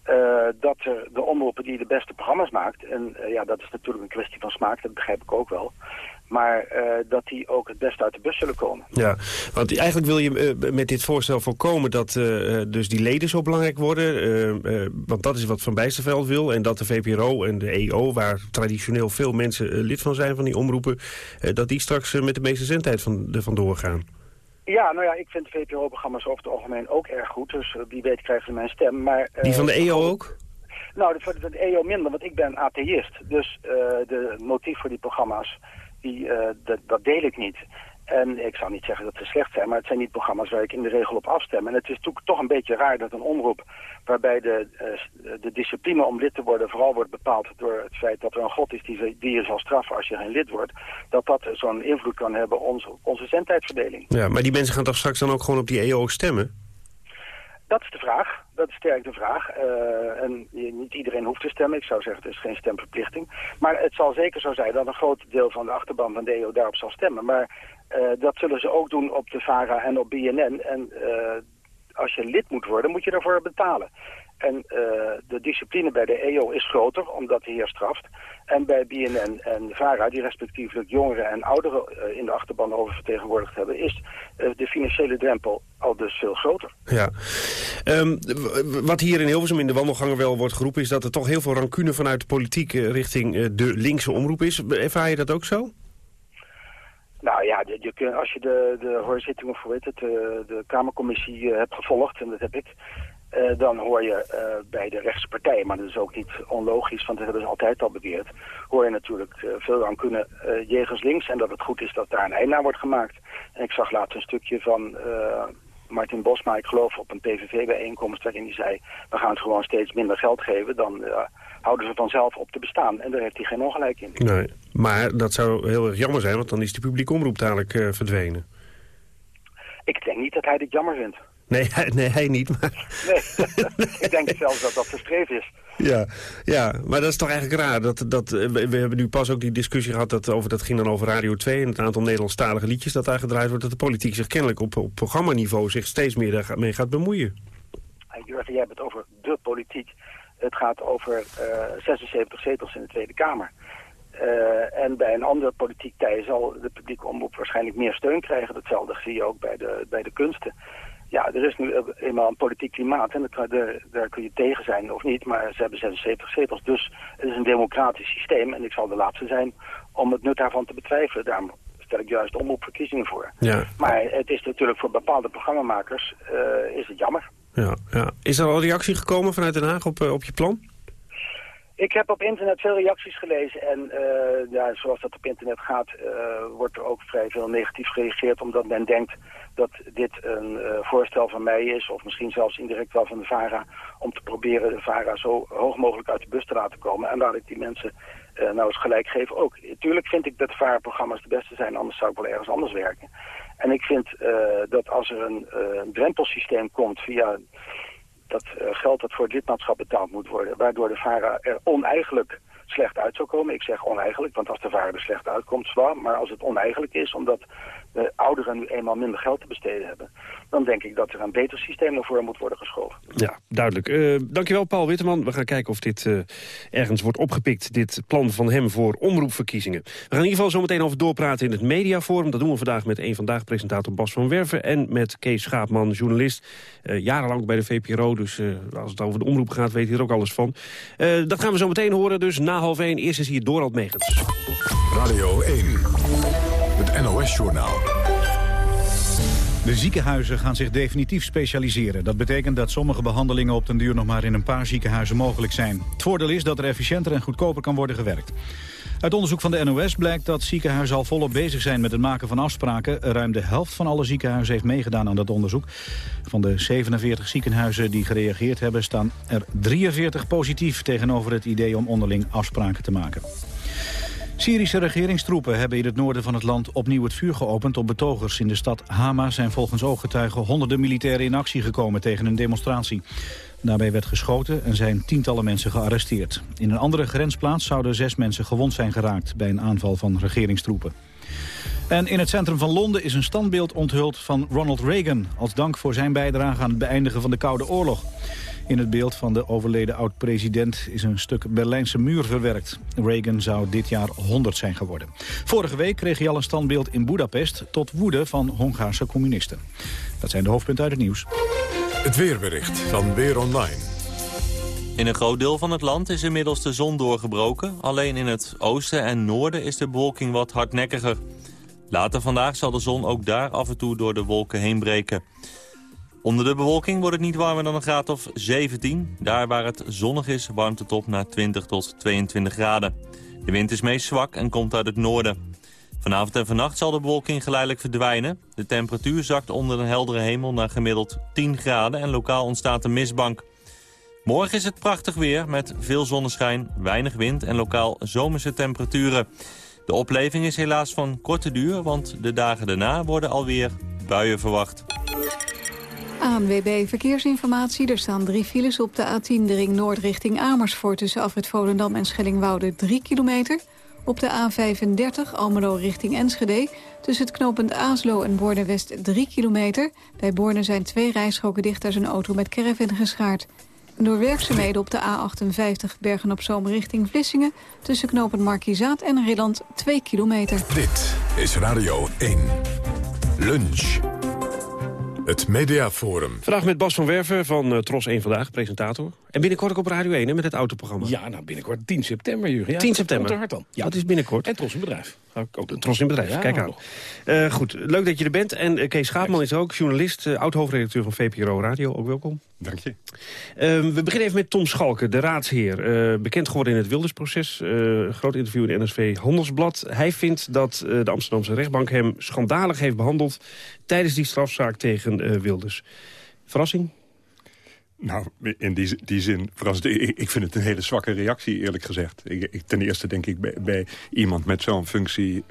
Uh, dat er de omroepen die de beste programma's maakt... en uh, ja, dat is natuurlijk een kwestie van smaak, dat begrijp ik ook wel... maar dat die ook het beste uit de bus zullen komen. Ja, want eigenlijk wil je met dit voorstel voorkomen... dat dus die leden zo belangrijk worden... want dat is wat Van Bijsterveld wil... en dat de VPRO en de EO, waar traditioneel veel mensen lid van zijn... van die omroepen, dat die straks met de meeste zendtijd van, er vandoor gaan. Ja, nou ja, ik vind VPRO-programma's over het algemeen ook erg goed. Dus wie weet krijgen ze mijn stem. Maar, uh, die van de EO ook? Nou, de, de, de EO minder, want ik ben atheïst. Dus uh, de motief voor die programma's, die, uh, dat, dat deel ik niet. En ik zou niet zeggen dat ze slecht zijn, maar het zijn niet programma's waar ik in de regel op afstem. En het is toch een beetje raar dat een omroep waarbij de, uh, de discipline om lid te worden vooral wordt bepaald door het feit dat er een god is die, die je zal straffen als je geen lid wordt, dat dat zo'n invloed kan hebben op onze, onze zendtijdverdeling. Ja, maar die mensen gaan toch straks dan ook gewoon op die EO stemmen? Dat is de vraag. Dat is sterk de vraag. Uh, en niet iedereen hoeft te stemmen. Ik zou zeggen, het is geen stemverplichting. Maar het zal zeker zo zijn dat een groot deel van de achterban van de EO daarop zal stemmen. Maar dat zullen ze ook doen op de VARA en op BNN. En uh, als je lid moet worden, moet je daarvoor betalen. En uh, de discipline bij de EO is groter, omdat de heer straft. En bij BNN en VARA, die respectievelijk jongeren en ouderen in de achterban oververtegenwoordigd hebben... is de financiële drempel al dus veel groter. Ja. Um, wat hier in Hilversum in de wandelgangen wel wordt geroepen... is dat er toch heel veel rancune vanuit de politiek richting de linkse omroep is. Ervaar je dat ook zo? Nou ja, je, je, als je de, de hoorzitting of het, de, de Kamercommissie uh, hebt gevolgd, en dat heb ik, uh, dan hoor je bij de rechtse partijen, maar dat is ook niet onlogisch, want dat hebben ze altijd al beweerd, hoor je natuurlijk veel aan kunnen jegens links en dat het goed is dat daar een einde aan wordt gemaakt. En ik zag laatst een stukje van Martin Bosma, ik geloof op een PVV-bijeenkomst waarin hij zei, we gaan het gewoon steeds minder geld geven, dan houden ze vanzelf op te bestaan. En daar heeft hij geen ongelijk in. Nee, maar dat zou heel erg jammer zijn, want dan is de publieke omroep dadelijk uh, verdwenen. Ik denk niet dat hij dit jammer vindt. Nee, hij, nee, hij niet. Maar... [LAUGHS] Nee, ik denk zelfs dat dat verstreven is. Ja, ja, maar dat is toch eigenlijk raar. Dat, dat, we hebben nu pas ook die discussie gehad, dat, over, dat ging dan over Radio 2... en het aantal Nederlandstalige liedjes dat daar gedraaid wordt... dat de politiek zich kennelijk op, op programmaniveau zich steeds meer mee gaat bemoeien. Jurgen, jij hebt het over de politiek. Het gaat over uh, 76 zetels in de Tweede Kamer. Uh, en bij een andere politiek tij zal de publieke omroep waarschijnlijk meer steun krijgen. Datzelfde zie je ook bij de, bij de kunsten. Ja, er is nu eenmaal een politiek klimaat en daar, daar kun je tegen zijn of niet, maar ze hebben 76 zetels. Dus het is een democratisch systeem en ik zal de laatste zijn om het nut daarvan te betwijfelen. Daarom stel ik juist omroepverkiezingen voor. Ja. Maar het is natuurlijk voor bepaalde programmamakers uh, is het jammer. Ja, ja. Is er al reactie gekomen vanuit Den Haag op, uh, op je plan? Ik heb op internet veel reacties gelezen en uh, ja, zoals dat op internet gaat, uh, wordt er ook vrij veel negatief gereageerd omdat men denkt dat dit een uh, voorstel van mij is, of misschien zelfs indirect wel van de VARA, om te proberen de VARA zo hoog mogelijk uit de bus te laten komen. En laat ik die mensen nou eens gelijk geven ook. Tuurlijk vind ik dat VARA-programma's de beste zijn, anders zou ik wel ergens anders werken. En ik vind dat als er een drempelsysteem komt via dat uh, geld dat voor het lidmaatschap betaald moet worden... waardoor de VARA er oneigenlijk slecht uit zou komen. Ik zeg oneigenlijk, want als de vader er slecht uitkomt, zwaar. Maar als het oneigenlijk is, omdat de ouderen nu eenmaal minder geld te besteden hebben... dan denk ik dat er een beter systeem ervoor moet worden geschoven. Ja, duidelijk. Uh, dankjewel, Paul Witteman. We gaan kijken of dit uh, ergens wordt opgepikt, dit plan van hem voor omroepverkiezingen. We gaan in ieder geval zo meteen over doorpraten in het mediaforum. Dat doen we vandaag met een Vandaag-presentator Bas van Werven... en met Kees Schaapman, journalist, uh, jarenlang bij de VPRO. Dus als het over de omroep gaat, weet hij er ook alles van. dat gaan we zo meteen horen, dus na half 1. Eerst is hier Dorald Megens. Radio 1. NOS-journaal. De ziekenhuizen gaan zich definitief specialiseren. Dat betekent dat sommige behandelingen op den duur nog maar in een paar ziekenhuizen mogelijk zijn. Het voordeel is dat er efficiënter en goedkoper kan worden gewerkt. Uit onderzoek van de NOS blijkt dat ziekenhuizen al volop bezig zijn met het maken van afspraken. Ruim de helft van alle ziekenhuizen heeft meegedaan aan dat onderzoek. Van de 47 ziekenhuizen die gereageerd hebben staan er 43 positief tegenover het idee om onderling afspraken te maken. Syrische regeringstroepen hebben in het noorden van het land opnieuw het vuur geopend op betogers. In de stad Hama zijn volgens ooggetuigen honderden militairen in actie gekomen tegen een demonstratie. Daarbij werd geschoten en zijn tientallen mensen gearresteerd. In een andere grensplaats zouden zes mensen gewond zijn geraakt bij een aanval van regeringstroepen. En in het centrum van Londen is een standbeeld onthuld van Ronald Reagan... als dank voor zijn bijdrage aan het beëindigen van de Koude Oorlog. In het beeld van de overleden oud-president is een stuk Berlijnse muur verwerkt. Reagan zou dit jaar 100 zijn geworden. Vorige week kreeg hij al een standbeeld in Budapest... tot woede van Hongaarse communisten. Dat zijn de hoofdpunten uit het nieuws. Het weerbericht van Weer Online. In een groot deel van het land is inmiddels de zon doorgebroken. Alleen in het oosten en noorden is de bewolking wat hardnekkiger. Later vandaag zal de zon ook daar af en toe door de wolken heen breken. Onder de bewolking wordt het niet warmer dan een graad of 17. Daar waar het zonnig is, warmt het op naar 20 tot 22 graden. De wind is meest zwak en komt uit het noorden. Vanavond en vannacht zal de bewolking geleidelijk verdwijnen. De temperatuur zakt onder een heldere hemel naar gemiddeld 10 graden... en lokaal ontstaat een mistbank. Morgen is het prachtig weer met veel zonneschijn, weinig wind en lokaal zomerse temperaturen. De opleving is helaas van korte duur, want de dagen daarna worden alweer buien verwacht. ANWB Verkeersinformatie. Er staan drie files op de A10, de ring noord richting Amersfoort... tussen Afrit Volendam en Schellingwoude 3 kilometer. Op de A35 Almelo richting Enschede. Tussen het knooppunt Aaslo en Borne-West 3 kilometer. Bij Borne zijn twee rijstroken dicht. Daar auto met caravan geschaard. Door werkzaamheden op de A58 Bergen-op-Zoom richting Vlissingen... tussen knooppunt Markizaat en Rilland 2 kilometer. Dit is Radio 1. Lunch. Het Mediaforum. Vandaag met Bas van Werven van uh, Tros 1 Vandaag, presentator. En binnenkort ook op Radio 1 hè, met het autoprogramma. Ja, nou binnenkort 10 september, Jurgen. Ja, 10 september. Hard dan. Ja. Dat is binnenkort. En Tros in Bedrijf. Ook Tros in Bedrijf, kijk aan. Uh, goed, leuk dat je er bent. En uh, Kees Schaapman is ook journalist, uh, oud-hoofdredacteur van VPRO Radio. Ook welkom. Dank je. Ehm, we beginnen even met Tom Schalken, de raadsheer. bekend geworden in het Wildersproces. groot interview in NSV Handelsblad. Hij vindt dat de Amsterdamse rechtbank hem schandalig heeft behandeld... tijdens die strafzaak tegen Wilders. Verrassing? Nou, in die, die zin, ik, ik vind het een hele zwakke reactie, eerlijk gezegd. Ik, ten eerste denk ik bij, bij iemand met zo'n functie...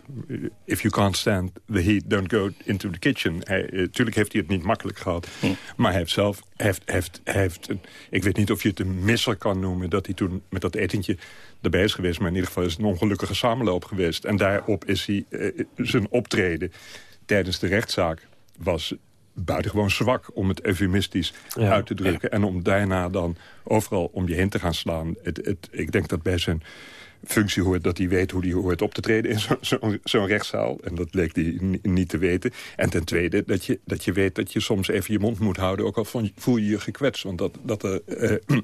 if you can't stand the heat, don't go into the kitchen. Hij, eh, tuurlijk heeft hij het niet makkelijk gehad. Hm. Maar hij heeft zelf... Heeft, heeft, heeft een, ik weet niet of je het een misser kan noemen... dat hij toen met dat etentje erbij is geweest. Maar in ieder geval is het een ongelukkige samenloop geweest. En daarop is hij uh, zijn optreden tijdens de rechtszaak... was buitengewoon zwak, om het eufemistisch uit te drukken. En om daarna dan overal om je heen te gaan slaan. Het, het, ik denk dat bij zijn functie hoort dat hij weet hoe hij hoort op te treden in zo'n zo rechtszaal. En dat leek hij niet te weten. En ten tweede dat je, dat je weet dat je soms even je mond moet houden... ook al voel je je gekwetst. Want dat, dat er... Uh,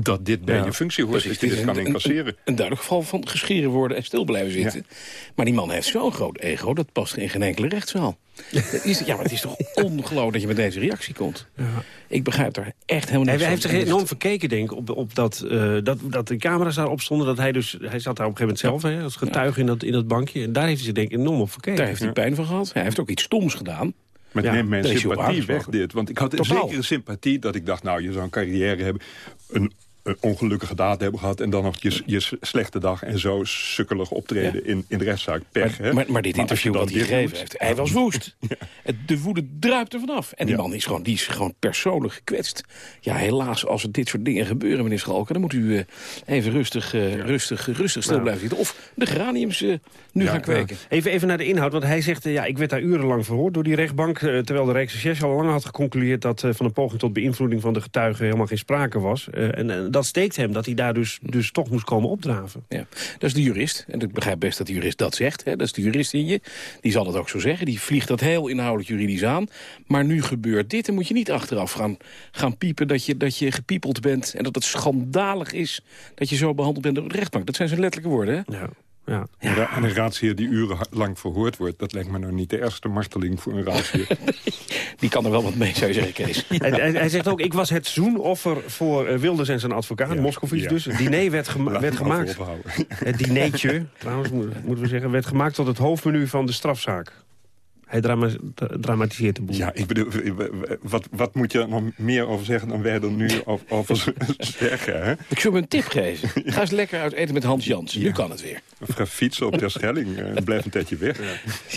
dat dit bij je functie hoort, dat je dit kan incasseren. Een, een, duidelijk geval van gescheren worden en stil blijven zitten. Maar die man heeft zo'n groot ego, dat past in geen enkele rechtszaal. [LAUGHS] is, ja, maar het is toch ongelooflijk dat je met deze reactie komt. Ja. Ik begrijp daar echt helemaal niet Hij heeft zich enorm verkeken, denk ik, op, op dat, uh, dat, dat de camera's daarop stonden. Dat hij, dus, hij zat daar op een gegeven moment zelf hè, als getuige in, dat, in dat bankje. En daar heeft hij zich denk ik enorm op verkeken. Daar heeft hij pijn van gehad. Hij heeft ook iets stoms gedaan. Maar het neemt mijn sympathie weg dit. Want ik had een zekere sympathie dat ik dacht, nou, je zou een carrière hebben. Een ongelukkige daad hebben gehad... en dan nog je, je slechte dag en zo sukkelig optreden in, in de rechtszaak. Pech, maar, hè? maar, maar dit interview wat hij gegeven heeft, hij was [LAUGHS] woest. De woede druipt er vanaf. En die man is gewoon, die is gewoon persoonlijk gekwetst. Ja, helaas, als er dit soort dingen gebeuren, meneer Schalken... dan moet u eh, even rustig, eh, rustig, rustig stil blijven zitten. Of de geraniums eh, nu gaan kweken. Even, even naar de inhoud, want hij zegt... eh, ja, ik werd daar urenlang verhoord door die rechtbank... eh, terwijl de Rijksrecherche al lang had geconcludeerd... dat eh, van een poging tot beïnvloeding van de getuigen... helemaal geen sprake was. Eh, en eh, dat steekt hem, dat hij daar dus, dus toch moest komen opdraven. Ja, dat is de jurist. En ik begrijp best dat de jurist dat zegt. Hè. Dat is de jurist in je. Die zal het ook zo zeggen. Die vliegt dat heel inhoudelijk juridisch aan. Maar nu gebeurt dit. Dan moet je niet achteraf gaan, gaan piepen dat je, dat je gepiepeld bent. En dat het schandalig is dat je zo behandeld bent door de rechtbank. Dat zijn zijn letterlijke woorden. Hè? Ja. Ja. En een raadsheer die urenlang verhoord wordt... dat lijkt me nou niet de ergste marteling voor een raadsheer. [LAUGHS] Die kan er wel wat mee, zou je zeggen, Kees. Hij, hij, hij zegt ook, ik was het zoenoffer voor eh, Wilders en zijn advocaat, Moscovici ja. dus. Het diner werd, gema- werd gemaakt. Het dineetje, trouwens, moet- moeten we zeggen, werd gemaakt tot het hoofdmenu van de strafzaak. Hij drama dra- dramatiseert de boel. Ja, ik bedoel, wat, wat moet je er nog meer over zeggen dan wij er nu [LAUGHS] over, [LAUGHS] zeggen? Hè? Ik zou hem een tip geven. [LAUGHS] Ga eens lekker uit eten met Hans Jans. Nu kan het weer. Of ga fietsen op Terschelling en blijf een tijdje weg.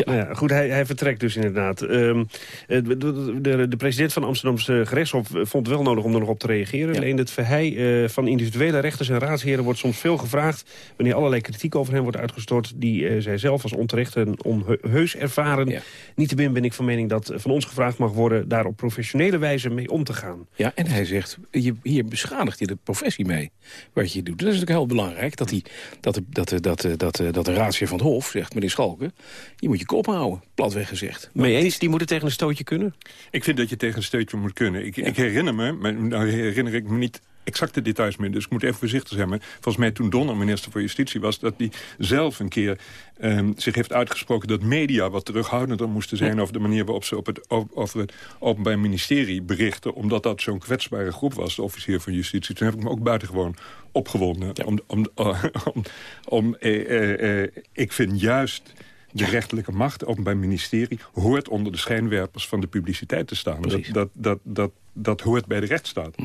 Nou ja, goed, hij, hij vertrekt dus inderdaad. Ehm, eh, de, de, de, de president van Amsterdamse gerechtshof vond het wel nodig om er nog op te reageren. Alleen het verheij eh, van individuele rechters en raadsheren wordt soms veel gevraagd... wanneer allerlei kritiek over hen wordt uitgestort... die eh, zij zelf als onterecht en onheus ervaren. Niettemin ben ik van mening dat van ons gevraagd mag worden... daar op professionele wijze mee om te gaan. Ja, en hij zegt, je, hier beschadigt je de professie mee. Wat je doet. Dat is natuurlijk heel belangrijk. Dat, die, dat, de, dat, de, dat, de, dat, de, dat de raadsheer van het Hof zegt, meneer Schalken... je moet je kop houden, platweg gezegd. Mee eens, die moeten tegen een stootje kunnen? Ik vind dat je tegen een steutje moet kunnen. Ik, ik herinner me, maar dan herinner ik me niet exacte details meer. Dus ik moet even voorzichtig zijn. Maar volgens mij toen Donner minister voor Justitie was... dat hij zelf een keer ehm, zich heeft uitgesproken... dat media wat terughoudender moesten zijn... over de manier waarop ze op het, over het Openbaar Ministerie berichten... omdat dat zo'n kwetsbare groep was, de officier van Justitie. Toen heb ik me ook buitengewoon opgewonden. Om, [LAUGHS] om, om, om, eh, eh, eh, ik vind juist de rechterlijke macht, het Openbaar Ministerie... hoort onder de schijnwerpers van de publiciteit te staan. Dat, dat, dat, dat, dat hoort bij de rechtsstaat.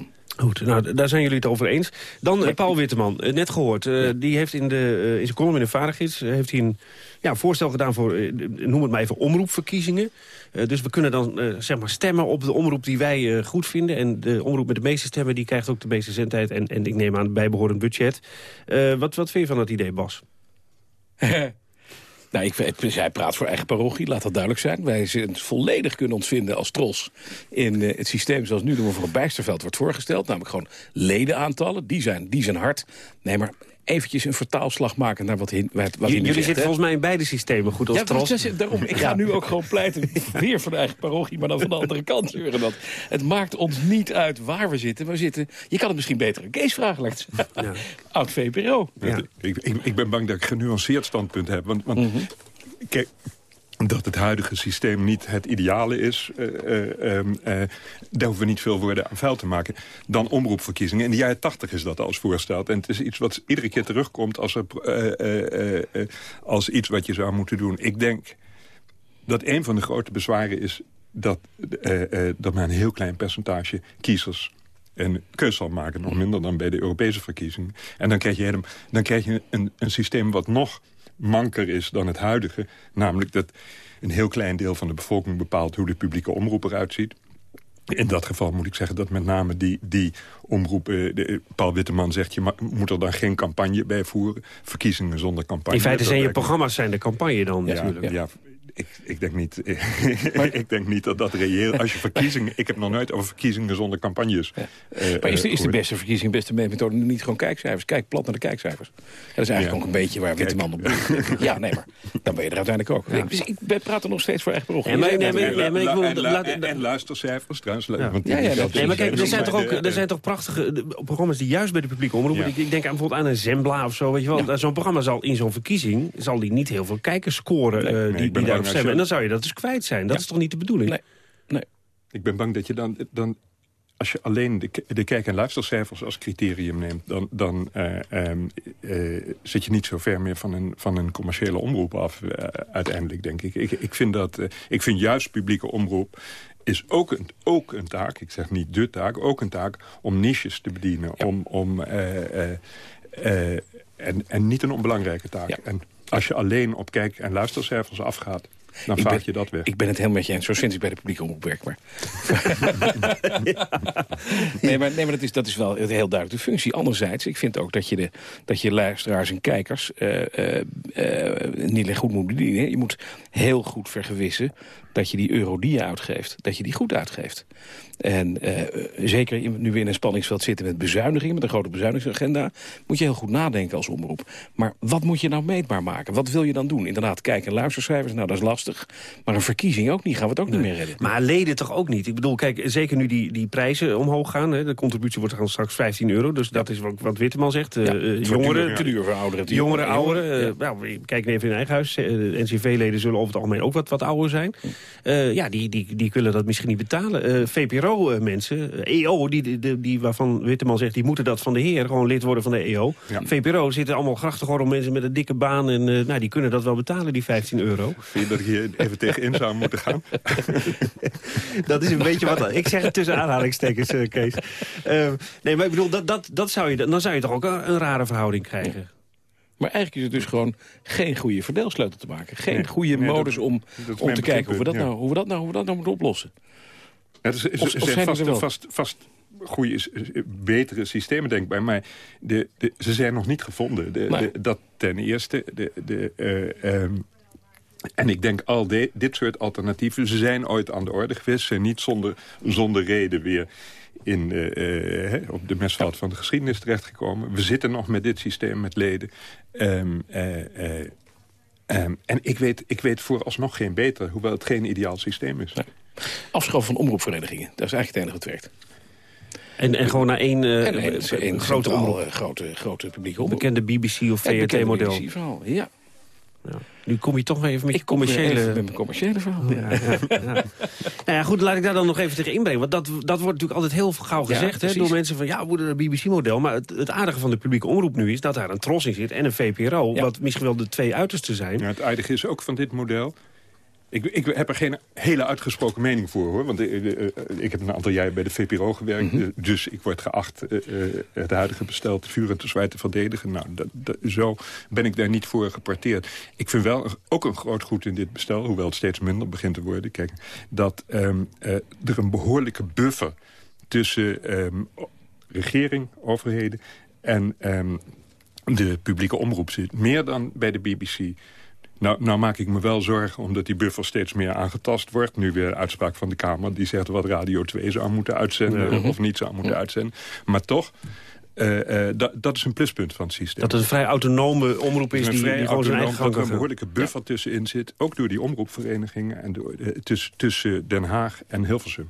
Goed, nou, daar zijn jullie het over eens. Dan eh, Paul Witteman, eh, net gehoord. eh, Die heeft in, de, in zijn column in de Vaardigids... eh, heeft hij een ja, voorstel gedaan voor, noem het maar even, omroepverkiezingen. Dus we kunnen dan zeg maar stemmen op de omroep die wij goed vinden. En de omroep met de meeste stemmen die krijgt ook de meeste zendtijd. En, en ik neem aan het bijbehorend budget. Wat, wat vind je van dat idee, Bas? [LAUGHS] Nou, ik, hij praat voor eigen parochie, laat dat duidelijk zijn. Wij zijn volledig kunnen ons vinden als tros in eh, het systeem zoals nu door mevrouw Bijsterveld wordt voorgesteld. Namelijk gewoon ledenaantallen, die zijn, die zijn hard. Nee, maar eventjes een vertaalslag maken naar wat, hin, wat, wat Jullie zegt, zitten hè. volgens mij in beide systemen goed als Ja, is- daarom, ik ga Ja. nu ook gewoon pleiten weer voor de eigen parochie, maar dan van de andere kant. Jurgen, dat. Het maakt ons niet uit waar we zitten. We zitten je kan het misschien beter een Kees vragen. lijkt het. [LAUGHS] Oud VPRO. Ik, ik, ik ben bang dat ik een genuanceerd standpunt heb. Want, want kijk, dat het huidige systeem niet het ideale is... eh, daar hoeven we niet veel woorden aan vuil te maken. Dan omroepverkiezingen. In de jaren tachtig is dat als voorsteld. En het is iets wat iedere keer terugkomt als, als iets wat je zou moeten doen. Ik denk dat een van de grote bezwaren is... dat, dat maar een heel klein percentage kiezers een keus zal maken. Nog minder dan bij de Europese verkiezingen. En dan krijg je, dan krijg je een, een systeem wat nog manker is dan het huidige. Namelijk dat een heel klein deel van de bevolking bepaalt... hoe de publieke omroep eruit ziet. In dat geval moet ik zeggen dat met name die, die omroep... eh, de, Paul Witteman zegt, je moet er dan geen campagne bij voeren. Verkiezingen zonder campagne. In feite zijn je programma's zijn de campagne dan Ja, natuurlijk. ja, ik, ik, denk niet, [LAUGHS] ik denk niet dat dat reëel... Als je verkiezingen... Ik heb nog nooit over verkiezingen zonder campagnes eh, Maar is de, is de beste verkiezing, beste meetmethode nu niet gewoon kijkcijfers? Kijk plat naar de kijkcijfers. Ja, dat is eigenlijk Ja. ook een beetje waar Witteman op doet. [LAUGHS] Ja, nee, maar dan ben je er uiteindelijk ook. Ik, dus ik ben- praat er nog steeds voor echt. Ja, maar- nee, maar- nee, maar wil- en, lu- laat- en, en luistercijfers trouwens. Ja. Want Ja, ja, dat- Nee, maar kijk, er zijn, toch ook, de- er zijn toch prachtige de- programma's die juist bij de publieke omroep... Ja. Ik, ik denk aan bijvoorbeeld aan een Zembla of zo, weet je wel. Zo'n programma zal in zo'n verkiezing... zal die niet heel veel kijkers scoren eh, nee, die, daarop stemmen. je- En dan zou je dat dus kwijt zijn. Dat is toch niet de bedoeling? Nee. Ik ben bang dat je dan... dan als je alleen de, de kijk- en luistercijfers als criterium neemt... dan, dan eh, ehm, eh, zit je niet zo ver meer van een, van een commerciële omroep af. eh, uiteindelijk, denk ik. Ik, ik, vind dat, ik vind juist publieke omroep is ook een, ook een taak, ik zeg niet de taak... ook een taak om niches te bedienen. Om, om, eh, eh, eh, en, en niet een onbelangrijke taak. En als je alleen op kijk- en luistercijfers afgaat... dan Ik ben- je dat weg. Ik ben het helemaal met je eens, zo sinds ik bij de publieke omroep werk. Maar. [LAUGHS] nee, maar, nee, maar dat, is, dat is wel een heel duidelijk de functie. Anderzijds, ik vind ook dat je, de, dat je luisteraars en kijkers eh, eh, eh, niet alleen goed moet bedienen. Je moet heel goed vergewissen dat je die euro die je uitgeeft, dat je die goed uitgeeft. En eh, zeker nu we in een spanningsveld zitten met bezuinigingen... met een grote bezuinigingsagenda... moet je heel goed nadenken als omroep. Maar wat moet je nou meetbaar maken? Wat wil je dan doen? Inderdaad, kijk- en luistercijfers, nou dat is lastig. Maar een verkiezing ook niet, gaan we het ook niet meer redden. Maar leden toch ook niet? Ik bedoel, kijk, zeker nu die, die prijzen omhoog gaan. Hè, de contributie wordt dan straks 15 euro. Dus dat is wat, wat Witteman zegt. eh, Ja, eh, jongeren, duur, te duur voor ouderen, te Jongeren, jong. ouderen. Ja. nou, we kijken even in eigen huis. De NCV-leden zullen over het algemeen ook wat, wat ouder zijn. Eh, ja, die, die, die willen dat misschien niet betalen. Eh, VPRO-mensen, EO, die, die, die, die waarvan Witteman zegt... die moeten dat van de heer, gewoon lid worden van de EO. VPRO zitten allemaal grachtengordel mensen met een dikke baan... en eh, nou, die kunnen dat wel betalen, die 15 euro. Vind je dat ik hier even tegen in zou moeten gaan? [LAUGHS] Dat is een beetje wat... Ik zeg het tussen aanhalingstekens, eh, Kees. Eh, nee, maar ik bedoel, dat, dat, dat zou je, dan zou je toch ook een, een rare verhouding krijgen. Maar eigenlijk is het dus gewoon geen goede verdeelsleutel te maken. Geen Nee, goede nee, modus dat- om, dat om te kijken hoe we, dat nou, hoe, we dat nou, hoe we dat nou moeten oplossen. Het is, is, Of- of zijn vast, wel? vast, vast goede, betere systemen denkbaar. Maar de, de, ze zijn nog niet gevonden. De, Nee. dat ten eerste. De, de, ehm, en ik denk al dit soort alternatieven, ze zijn ooit aan de orde geweest. Ze zijn niet zonder, zonder reden weer in, eh, eh, op de mestveld van de geschiedenis terechtgekomen. We zitten nog met dit systeem met leden. Ehm, eh, eh, ehm, en ik weet, ik weet vooralsnog geen beter, hoewel het geen ideaal systeem is. Afschaffen van omroepverenigingen. Dat is eigenlijk het enige wat werkt. En, en gewoon naar één, En één- één grote omroep. grote, grote publieke omroep. Bekende BBC of VRT-model. BBC-verhaal, ja. Nu kom je toch even met je Ik commerciële... even met mijn commerciële verhaal. Ja, ja, [LAUGHS] ja. nou ja, goed, laat ik daar dan nog even tegen inbrengen. Want dat, dat wordt natuurlijk altijd heel gauw Ja, gezegd hè, door mensen van... ja, we moeten een BBC-model. Maar het, het aardige van de publieke omroep nu is dat daar een tros in zit... en een VPRO, wat misschien wel de twee uitersten zijn. Ja, het aardige is ook van dit model... Ik, ik heb er geen hele uitgesproken mening voor, hoor. Want eh, eh, ik heb een aantal jaar bij de VPRO gewerkt. Mhm. eh, Dus ik word geacht eh, eh, het huidige bestel te vuur en te zwaar te verdedigen. Nou, dat, dat- zo ben ik daar niet voor geparteerd. Ik vind wel ook een groot goed in dit bestel... hoewel het steeds minder begint te worden. Kijk, dat ehm, eh, er een behoorlijke buffer tussen ehm, regering, overheden... en ehm, de publieke omroep zit. Meer dan bij de BBC. Nou, nou maak ik me wel zorgen omdat die buffer steeds meer aangetast wordt. Nu weer uitspraak van de Kamer die zegt wat Radio 2 zou moeten uitzenden... Ja. of niet zou moeten uitzenden. Maar toch, eh, eh, dat, is een pluspunt van het systeem. Dat het een vrij autonome omroep is die, die gewoon zijn eigen gang dat er kan een behoorlijke buffer tussenin zit. Ook door die omroepverenigingen en door, eh, tuss- tussen Den Haag en Hilversum.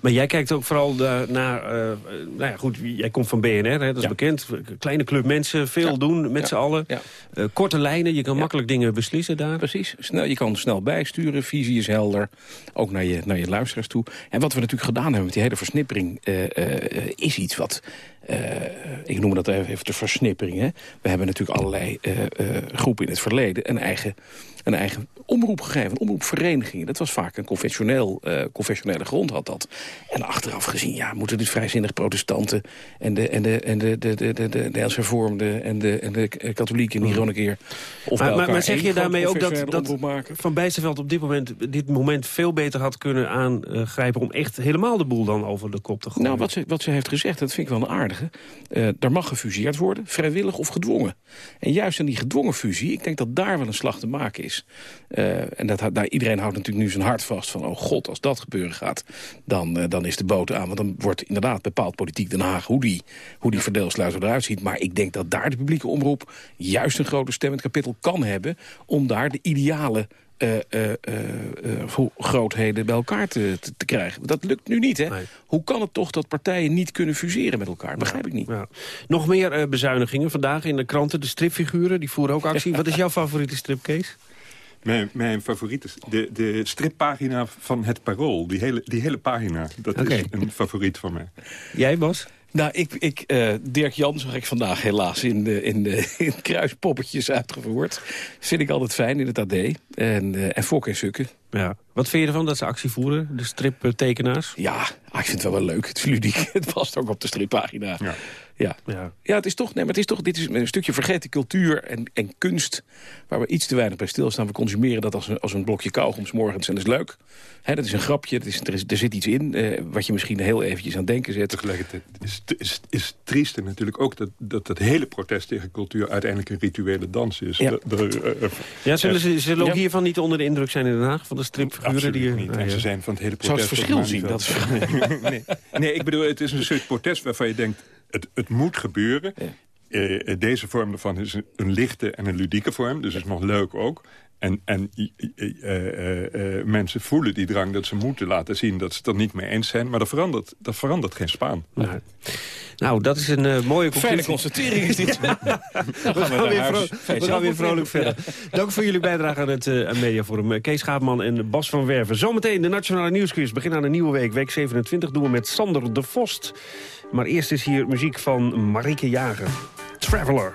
Maar jij kijkt ook vooral naar... eh, nou ja, goed, jij komt van BNR, hè, dat is Ja. bekend. Kleine club mensen, veel doen met Ja. z'n allen. Eh, korte lijnen, je kan makkelijk dingen beslissen daar. Precies. Snel, je kan snel bijsturen, visie is helder. Ook naar je, naar je luisteraars toe. En wat we natuurlijk gedaan hebben met die hele versnippering... eh, is iets wat... ik noem dat even, de versnippering. Hè. We hebben natuurlijk allerlei groepen in het verleden... een eigen, een eigen omroep gegeven, een omroepvereniging. Dat was vaak een conventioneel, eh, conventionele grond had dat. En achteraf gezien, ja, moeten dus vrijzinnig protestanten... en de, en de, en de, de, de, de, de, de hervormden en de, en de katholieken niet gewoon een keer... Of maar, maar, maar zeg je daarmee ook dat, dat? Van Bijsterveld op dit moment, dit moment veel beter had kunnen aangrijpen... om echt helemaal de boel dan over de kop te gooien? Nou, wat ze, wat ze heeft gezegd, dat vind ik wel een aardige. Eh er mag gefuseerd worden, vrijwillig of gedwongen. En juist in die gedwongen fusie, ik denk dat daar wel een slag te maken is. Eh, en dat, daar, iedereen houdt natuurlijk nu zijn hart vast van... oh god, als dat gebeuren gaat, dan, eh, dan is de boot aan. Want dan wordt inderdaad bepaald politiek Den Haag... hoe die, hoe die verdeelsluiter eruit ziet. Maar ik denk dat daar de publieke omroep... juist een grote stem in het kapitel kan hebben... om daar de ideale eh, eh, eh, eh, voor grootheden bij elkaar te, te, te krijgen. Dat lukt nu niet, hè? Hoe kan het toch dat partijen niet kunnen fuseren met elkaar? Begrijp ik niet. Ja. Nog meer eh, bezuinigingen vandaag in de kranten. De stripfiguren, die voeren ook actie. [LAUGHS] Wat is jouw favoriete stripcase? Mijn, mijn favoriet is de, de strippagina van het Parool. Die hele, die hele pagina, dat is een favoriet van mij. Jij, Bas? Nou, ik, ik, eh, Dirk Jan zag ik vandaag helaas in, de, in, de, [LAUGHS] in kruispoppetjes uitgevoerd. Vind ik altijd fijn in het AD. En, eh en Fok en Sukken. Ja. Wat vind je ervan dat ze actie voeren, de striptekenaars? Ja, ah, ik vind het wel wel leuk. Het is ludiek. [LAUGHS] Het past ook op de strippagina. Ja. Ja. Ja. ja, het is toch, nee, maar het is toch, dit is een stukje vergeten cultuur en, en kunst... waar we iets te weinig bij stilstaan. We consumeren dat als een, als een blokje kauwgoms morgens en dat is leuk. Hè, dat is een grapje, dat is, er, is, er zit iets in... Eh, wat je misschien heel eventjes aan denken zet. Tegelijkertijd is, is, is triest en natuurlijk ook dat, dat het hele protest tegen cultuur... uiteindelijk een rituele dans is. Ja. De- de- eh, eh, Ja, zullen ze, zullen ook Ja. hiervan niet onder de indruk zijn in Den Haag... van de stripfiguren? Absoluut die, niet. En ja. ze zijn van het hele Zou het protest... verschil zien? Dat [LAUGHS] nee, nee, ik bedoel, het is een soort protest waarvan je denkt... het, het moet gebeuren. Eh, deze vorm ervan is een, een lichte en een ludieke vorm. Dus is nog leuk ook. En, en eh, eh, eh, mensen voelen die drang dat ze moeten laten zien... dat ze het er niet mee eens zijn. Maar dat verandert, dat verandert geen spaan. Nou, nou, dat is een mooie conclusie. Fijne constatering is dit. [LAUGHS] we gaan, weer, we gaan weer vrolijk verder. Dank voor jullie bijdrage aan het eh, Mediaforum. Kees Schaapman en Bas van Werven. Zometeen de Nationale Nieuwsquiz. Begin aan een nieuwe week. Week 27 doen we met Sander de Vost. Maar eerst is hier muziek van Marike Jager. Traveler.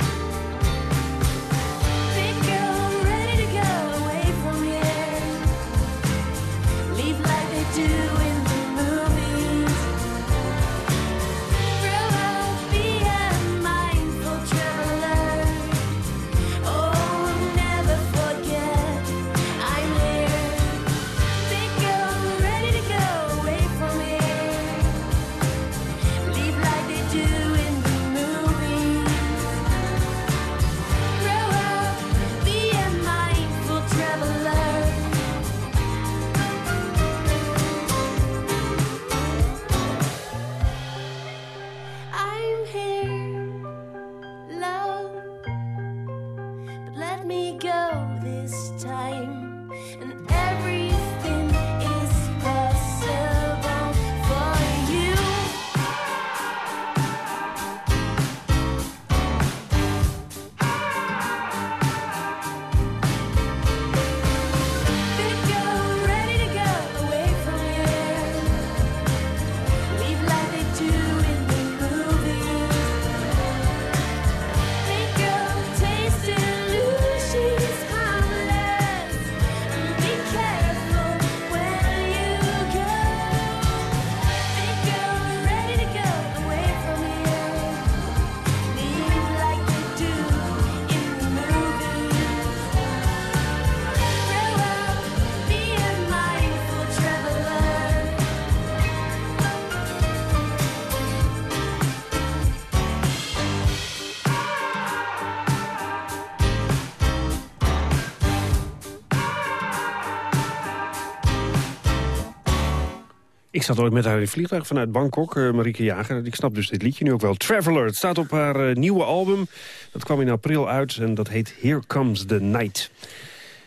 Ik zat ooit met haar in vliegtuig vanuit Bangkok, eh, Marieke Jager. Ik snap dus dit liedje nu ook wel. Traveler, het staat op haar eh, nieuwe album. Dat kwam in april uit en dat heet Here Comes the Night.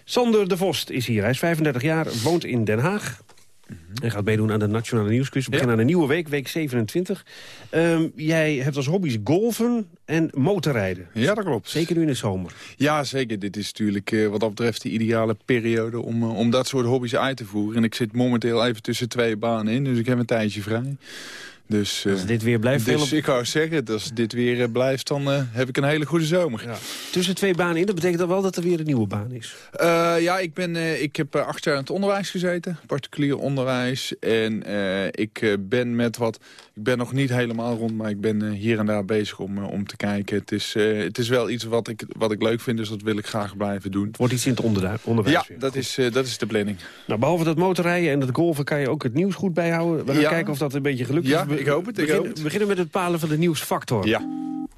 Sander de Vost is hier. Hij is 35 jaar, woont in Den Haag. En gaat meedoen aan de Nationale Nieuwsquiz. We beginnen aan een nieuwe week, week 27. Ehm, jij hebt als hobby's golfen en motorrijden. Ja, dat klopt. Zeker nu in de zomer. Ja, zeker. Dit is natuurlijk eh, wat dat betreft de ideale periode om, eh, om dat soort hobby's uit te voeren. En ik zit momenteel even tussen twee banen in, dus ik heb een tijdje vrij. Dus, eh, Als dit weer blijft... dus op- ik wou zeggen, als dit weer eh, blijft, dan eh, heb ik een hele goede zomer. Tussen twee banen in, dat betekent dat wel dat er weer een nieuwe baan is. Eh, ja, ik, ben, eh, ik heb eh, acht jaar in het onderwijs gezeten. Particulier onderwijs. En eh, ik eh, ben met wat... Ik ben nog niet helemaal rond, maar ik ben eh, hier en daar bezig om, eh, om te kijken. Het is, eh, het is wel iets wat ik, wat ik leuk vind, dus dat wil ik graag blijven doen. Het wordt iets in het onderwijs Ja, weer. dat is, eh, dat is de planning. Nou, behalve dat motorrijden en dat golven kan je ook het nieuws goed bijhouden. We gaan Ja. kijken of dat een beetje gelukt Ja, is. We- ik hoop het, ik beginnen, hoop het. We beginnen met het palen van de nieuwsfactor. Ja.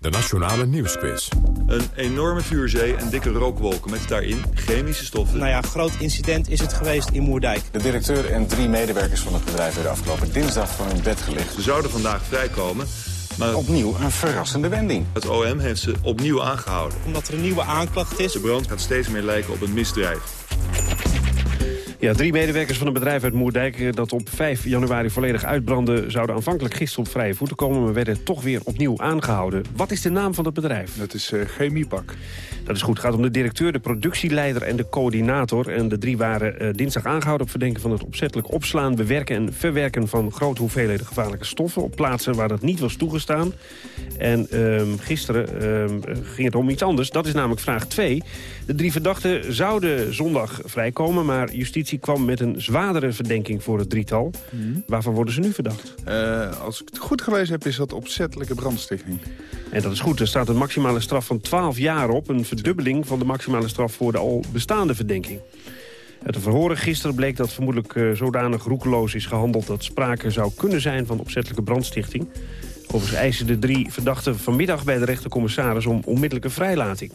De Nationale Nieuwsquiz. Een enorme vuurzee en dikke rookwolken met daarin chemische stoffen. Nou ja, groot incident is het geweest in Moerdijk. De directeur en drie medewerkers van het bedrijf werden afgelopen dinsdag van hun bed gelicht. Ze zouden vandaag vrijkomen, maar Opnieuw een verrassende wending. het OM heeft ze opnieuw aangehouden. Omdat er een nieuwe aanklacht is. De brand gaat steeds meer lijken op een misdrijf. Ja, drie medewerkers van een bedrijf uit Moerdijk... eh, dat op 5 januari volledig uitbrandde... zouden aanvankelijk gisteren op vrije voeten komen... maar werden toch weer opnieuw aangehouden. Wat is de naam van het bedrijf? Dat is eh, Chemiepak. Dat is goed. Het gaat om de directeur, de productieleider en de coördinator. En de drie waren eh, dinsdag aangehouden op verdenking van het opzettelijk opslaan... bewerken en verwerken van grote hoeveelheden gevaarlijke stoffen... op plaatsen waar dat niet was toegestaan. En ehm, gisteren ehm, ging het om iets anders. Dat is namelijk vraag 2. De drie verdachten zouden zondag vrijkomen... maar justitie kwam met een zwaardere verdenking voor het drietal. Waarvan worden ze nu verdacht? Eh, als ik het goed gelezen heb, is dat opzettelijke brandstichting. En dat is goed. Er staat een maximale straf van 12 jaar op. Een verdubbeling van de maximale straf voor de al bestaande verdenking. Uit de verhoren gisteren bleek dat vermoedelijk eh, zodanig roekeloos is gehandeld... dat sprake zou kunnen zijn van opzettelijke brandstichting. Overigens eisen de drie verdachten vanmiddag bij de rechtercommissaris... om onmiddellijke vrijlating.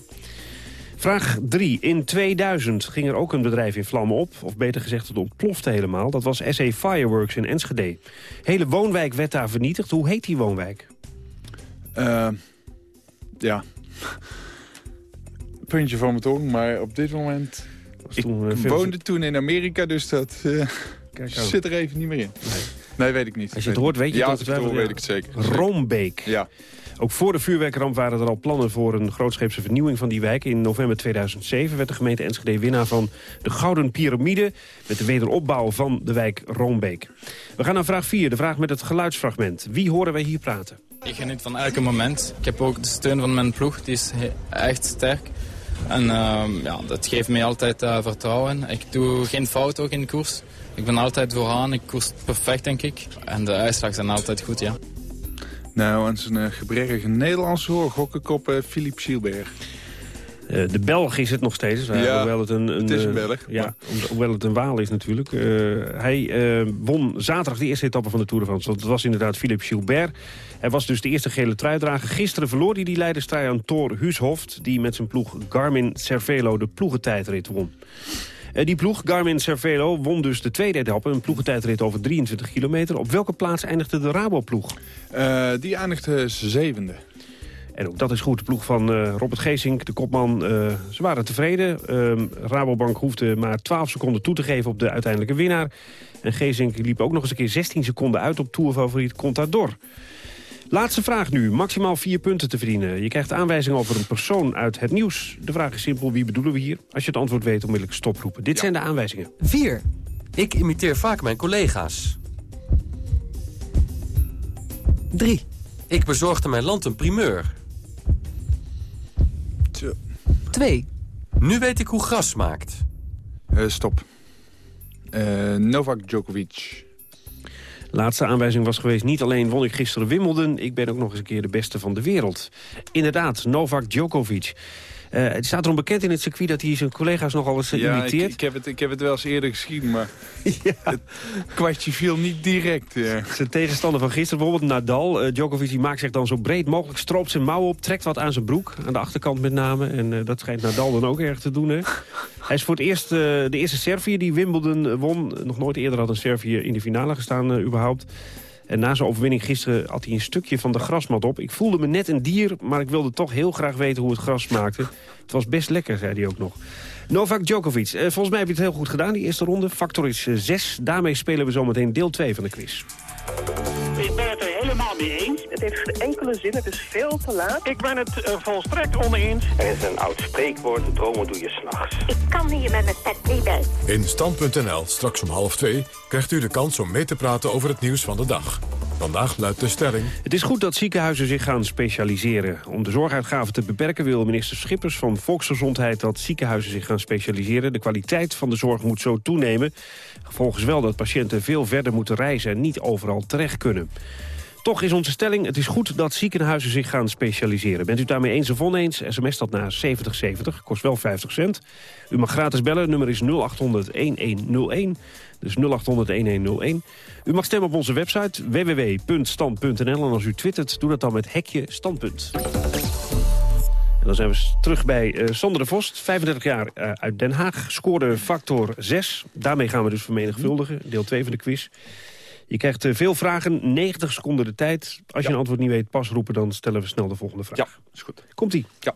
Vraag 3. In 2000 ging er ook een bedrijf in vlammen op. Of beter gezegd, het ontplofte helemaal. Dat was SE Fireworks in Enschede. Hele woonwijk werd daar vernietigd. Hoe heet die woonwijk? Eh, ja. Puntje van mijn tong, maar op dit moment... Ik toen, eh, veel- woonde toen in Amerika, dus dat Kijk, zit er even niet meer in. Nee, weet ik niet. Als je het hoort, weet je ja, ik het ongetwijfeld, weet ik het zeker. Roombeek. Ja. Ook voor de vuurwerkramp waren er al plannen voor een grootscheepse vernieuwing van die wijk. In november 2007 werd de gemeente Enschede winnaar van de Gouden Pyramide... met de wederopbouw van de wijk Roombeek. We gaan naar vraag 4, de vraag met het geluidsfragment. Wie horen wij hier praten? Ik geniet van elke moment. Ik heb ook de steun van mijn ploeg, die is echt sterk. En ehm, ja, dat geeft mij altijd eh, vertrouwen. Ik doe geen fout ook in de koers. Ik ben altijd vooraan, ik koers perfect denk ik. En de uitslag zijn altijd goed, ja. Nou, en zijn uh, gebrekkige Nederlandse hoor, gokkenkop uh, Philippe Schielberg. Uh, de Belg is het nog steeds. Ja, hoewel het, een, een, het is een uh, Belg. Ja, hoewel het een Waal is natuurlijk. Hij won zaterdag de eerste etappe van de Tour de France. Dat was inderdaad Philippe Gilbert. Hij was dus de eerste gele truidrager. Gisteren verloor hij die leiderstrui aan Thor Huushoft... die met zijn ploeg Garmin Cervelo de ploegentijdrit won. Uh, die ploeg, Garmin Cervelo, won dus de tweede etappe. Een ploegentijdrit over 23 kilometer. Op welke plaats eindigde de Rabo-ploeg? Uh, die eindigde zevende. En ook dat is goed. De ploeg van uh, Robert Geesink, de kopman, uh, ze waren tevreden. Uh, Rabobank hoefde maar 12 seconden toe te geven op de uiteindelijke winnaar. En Geesink liep ook nog eens een keer 16 seconden uit op tourfavoriet Contador. Laatste vraag nu. Maximaal vier punten te verdienen. Je krijgt aanwijzingen over een persoon uit het nieuws. De vraag is simpel, wie bedoelen we hier? Als je het antwoord weet, onmiddellijk stoproepen. Dit ja. zijn de aanwijzingen. 4. Ik imiteer vaak mijn collega's. 3. Ik bezorgde mijn land een primeur. 2. Nu weet ik hoe gras smaakt. Uh, stop. Uh, Novak Djokovic. Laatste aanwijzing was geweest, niet alleen won ik gisteren Wimbledon... ik ben ook nog eens een keer de beste van de wereld. Inderdaad, Novak Djokovic. Het staat erom bekend in het circuit dat hij zijn collega's nogal eens uh, ja, imiteert. Ik, ik, heb het, ik heb het wel eens eerder gezien, maar [LAUGHS] ja. het kwartje viel niet direct. Ja. Zijn tegenstander van gisteren, bijvoorbeeld Nadal. Uh, Djokovic die maakt zich dan zo breed mogelijk, stroopt zijn mouw op... trekt wat aan zijn broek, aan de achterkant met name. En dat schijnt Nadal dan ook erg te doen. Hè? [LAUGHS] hij is voor het eerst de eerste Serviër die Wimbledon won. Nog nooit eerder had een Serviër in de finale gestaan überhaupt. En na zijn overwinning gisteren had hij een stukje van de grasmat op. Ik voelde me net een dier, maar ik wilde toch heel graag weten hoe het gras smaakte. Het was best lekker, zei hij ook nog. Novak Djokovic, eh, volgens mij heb je het heel goed gedaan, die eerste ronde. Factor is 6. Uh, Daarmee spelen we zometeen deel 2 van de quiz. Helemaal mee eens. Het heeft geen enkele zin, het is veel te laat. Ik ben het uh, volstrekt oneens. Er is een oud spreekwoord, dromen doe je s'nachts. Ik kan hier met mijn pet niet bij. In Stand.nl, straks om half twee, krijgt u de kans om mee te praten over het nieuws van de dag. Vandaag luidt de stelling... Het is goed dat ziekenhuizen zich gaan specialiseren. Om de zorguitgaven te beperken wil minister Schippers van Volksgezondheid... dat ziekenhuizen zich gaan specialiseren. De kwaliteit van de zorg moet zo toenemen. Gevolg is wel dat patiënten veel verder moeten reizen... en niet overal terecht kunnen. Toch is onze stelling, het is goed dat ziekenhuizen zich gaan specialiseren. Bent u daarmee eens of oneens, sms dat naar 7070, kost wel 50 cent. U mag gratis bellen, nummer is 0800-1101, dus 0800-1101. U mag stemmen op onze website www.stand.nl en als u twittert, doe dat dan met hekje standpunt. En dan zijn we terug bij Sander de Vos, 35 jaar uh, uit Den Haag. Scoorde factor 6. Daarmee gaan we dus vermenigvuldigen, deel 2 van de quiz. Je krijgt uh, veel vragen, 90 seconden de tijd. Als je een antwoord niet weet, pas roepen, dan stellen we snel de volgende vraag. Ja, is goed. Komt-ie. Ja.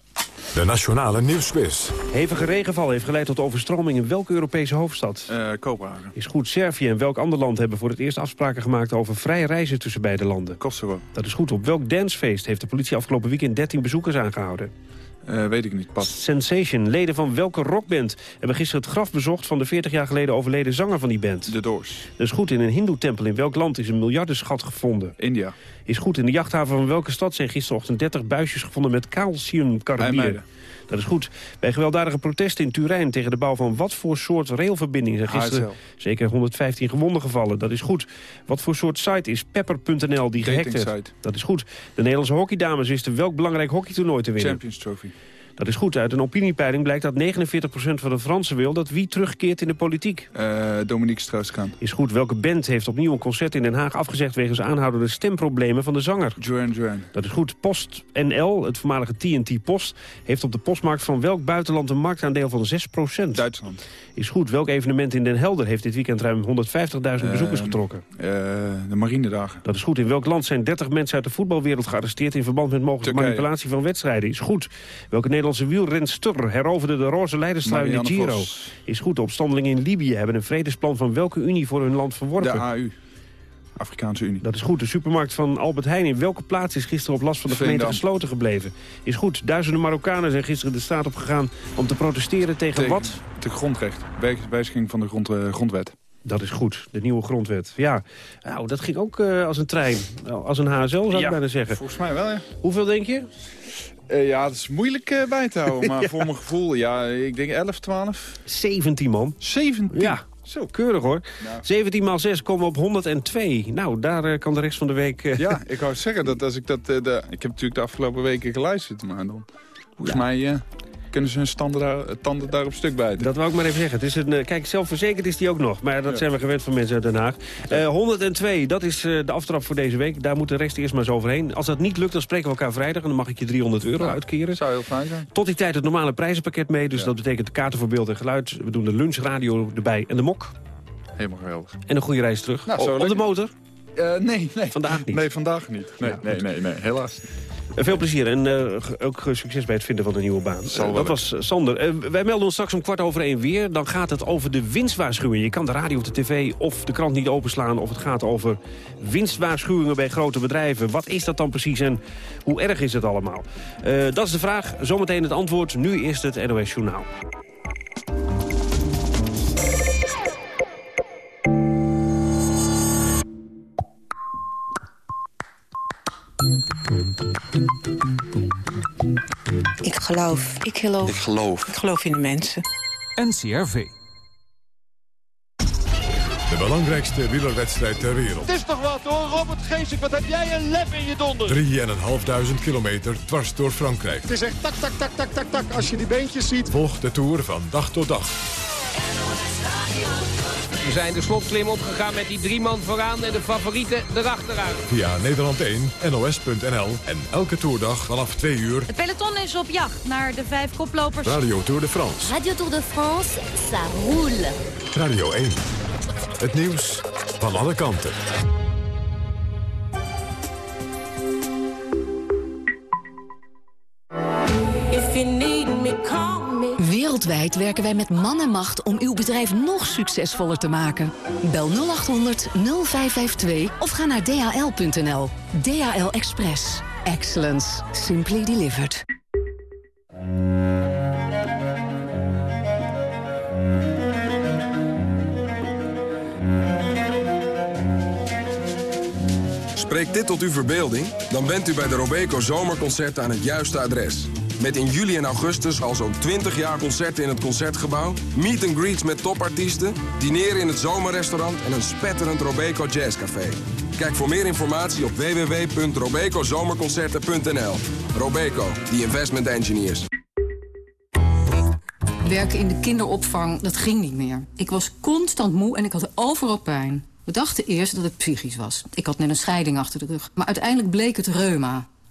De Nationale Nieuwsquiz. Hevige regenval heeft geleid tot overstroming in welke Europese hoofdstad? Uh, Kopenhagen. Is goed. Servië en welk ander land hebben voor het eerst afspraken gemaakt over vrije reizen tussen beide landen? Kosovo. Dat is goed. Op welk dancefeest heeft de politie afgelopen weekend 13 bezoekers aangehouden? Uh, weet ik niet, pas. Sensation. Leden van welke rockband hebben gisteren het graf bezocht... van de 40 jaar geleden overleden zanger van die band? De Doors. Dat is goed. In een hindoe-tempel in welk land is een miljardenschat gevonden? India. Is goed. In de jachthaven van welke stad zijn gisterochtend 30 buisjes gevonden met calciumcarbier? Dat is goed. Bij gewelddadige protesten in Turijn tegen de bouw van wat voor soort railverbinding zijn gisteren HSL. zeker 115 gewonden gevallen. Dat is goed. Wat voor soort site is Pepper.nl die gehackt? Datingsite. Dat is goed. De Nederlandse hockeydames wisten welk belangrijk hockeytoernooi te winnen? Champions Trophy. Dat is goed. Uit een opiniepeiling blijkt dat 49% van de Fransen wil dat wie terugkeert in de politiek. Uh, Dominique Strauss-Kaan. Is goed. Welke band heeft opnieuw een concert in Den Haag afgezegd... wegens aanhoudende stemproblemen van de zanger? Duran Duran. Dat is goed. Post NL, het voormalige TNT Post... heeft op de postmarkt van welk buitenland een marktaandeel van 6%? Duitsland. Is goed. Welk evenement in Den Helder heeft dit weekend ruim 150.000 bezoekers getrokken? Uh, de Marinedagen. Dat is goed. In welk land zijn 30 mensen uit de voetbalwereld gearresteerd... in verband met mogelijke Turkije. manipulatie van wedstrijden? Is goed. Welke Nederlandse wielrenster heroverde de roze leiderstrui in de Giro? Vos. Is goed. De opstandelingen in Libië hebben een vredesplan van welke unie voor hun land De verworpen? AU. Afrikaanse Unie. Dat is goed. De supermarkt van Albert Heijn in welke plaats is gisteren op last van de gemeente gesloten gebleven? Is goed. Duizenden Marokkanen zijn gisteren de straat op gegaan om te protesteren tegen, Tegen wat? De grondrecht. Wij- Wijziging van de grond, eh, grondwet. Dat is goed. De nieuwe grondwet. Ja, nou, dat ging ook eh, als een trein. Nou, Als een HSL zou ik Ja, bijna zeggen. Volgens mij wel, ja. Hoeveel denk je? Eh, ja, het is moeilijk eh, bij te houden. Maar [LAUGHS] voor mijn gevoel, ja, ik denk 11, 12. 17 man. 17? Ja, Zo. keurig hoor. Nou. 17 maal 6 komen we op 102. Nou, daar eh, kan de rest van de week... Ja, [LAUGHS] ik wou zeggen dat als ik dat... de, ik heb natuurlijk de afgelopen weken geluisterd, maar dan... Volgens Ja. mij kunnen ze hun standen daar, tanden daar op stuk bijten. Dat wou ik maar even zeggen. Het is een, eh, kijk, zelfverzekerd is die ook nog. Maar dat Ja. zijn we gewend van mensen uit Den Haag. Eh, 102, dat is eh, de aftrap voor deze week. Daar moet de rest eerst maar eens overheen. Als dat niet lukt, dan spreken we elkaar vrijdag. En dan mag ik je 300 euro Ja. uitkeren. zou heel fijn zijn. Tot die tijd het normale prijzenpakket mee. Dus Ja. dat betekent de kaarten voor beeld en geluid. We doen de lunchradio erbij en de mok. Helemaal geweldig. En een goede reis terug. Nou, op, de motor. Eh, nee, nee. Vandaag niet. Nee, vandaag niet. Nee, Ja, nee, nee, nee, helaas. Veel plezier en eh, ook succes bij het vinden van een nieuwe baan. Eh, dat was eh, Sander. Wij melden ons straks om kwart over één weer. Dan gaat het over de winstwaarschuwing. Je kan de radio of de tv of de krant niet openslaan... of het gaat over winstwaarschuwingen bij grote bedrijven. Wat is dat dan precies en hoe erg is het allemaal? Dat is de vraag. Zometeen het antwoord. Nu eerst het NOS Journaal. Ik geloof. Ik geloof. Ik geloof. Ik geloof in de mensen. NCRV. De belangrijkste wielerwedstrijd ter wereld. Het is toch wat hoor, Robert Geesink, wat heb jij een lef in je donder. 3.500 kilometer dwars door Frankrijk. Het is echt tak, tak, tak, tak, tak, tak, als je die beentjes ziet. Volg de Tour van dag tot dag. We zijn de slotklim opgegaan met die drie man vooraan en de favorieten erachteraan. Via Nederland 1, NOS.nl en elke toerdag vanaf 2 uur Het peloton is op jacht naar de vijf koplopers. Radio Tour de France. Radio Tour de France, ça roule. Radio 1. Het nieuws van alle kanten. Wereldwijd werken wij met man en macht om uw bedrijf nog succesvoller te maken. Bel 0800 0552 of ga naar dhl.nl. DHL Express. Excellence. Simply delivered. Spreekt dit tot uw verbeelding? Dan bent u bij de Robeco Zomerconcerten aan het juiste adres. Met in juli en augustus al zo'n 20 jaar concerten in het Concertgebouw... meet and greets met topartiesten, dineren in het zomerrestaurant... en een spetterend Robeco Jazzcafé. Kijk voor meer informatie op www.robecozomerconcerten.nl. Robeco, the investment engineers. Werken in de kinderopvang, dat ging niet meer. Ik was constant moe en ik had overal pijn. We dachten eerst dat het psychisch was. Ik had net een scheiding achter de rug. Maar uiteindelijk bleek het reuma.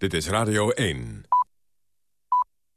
Dit is Radio 1.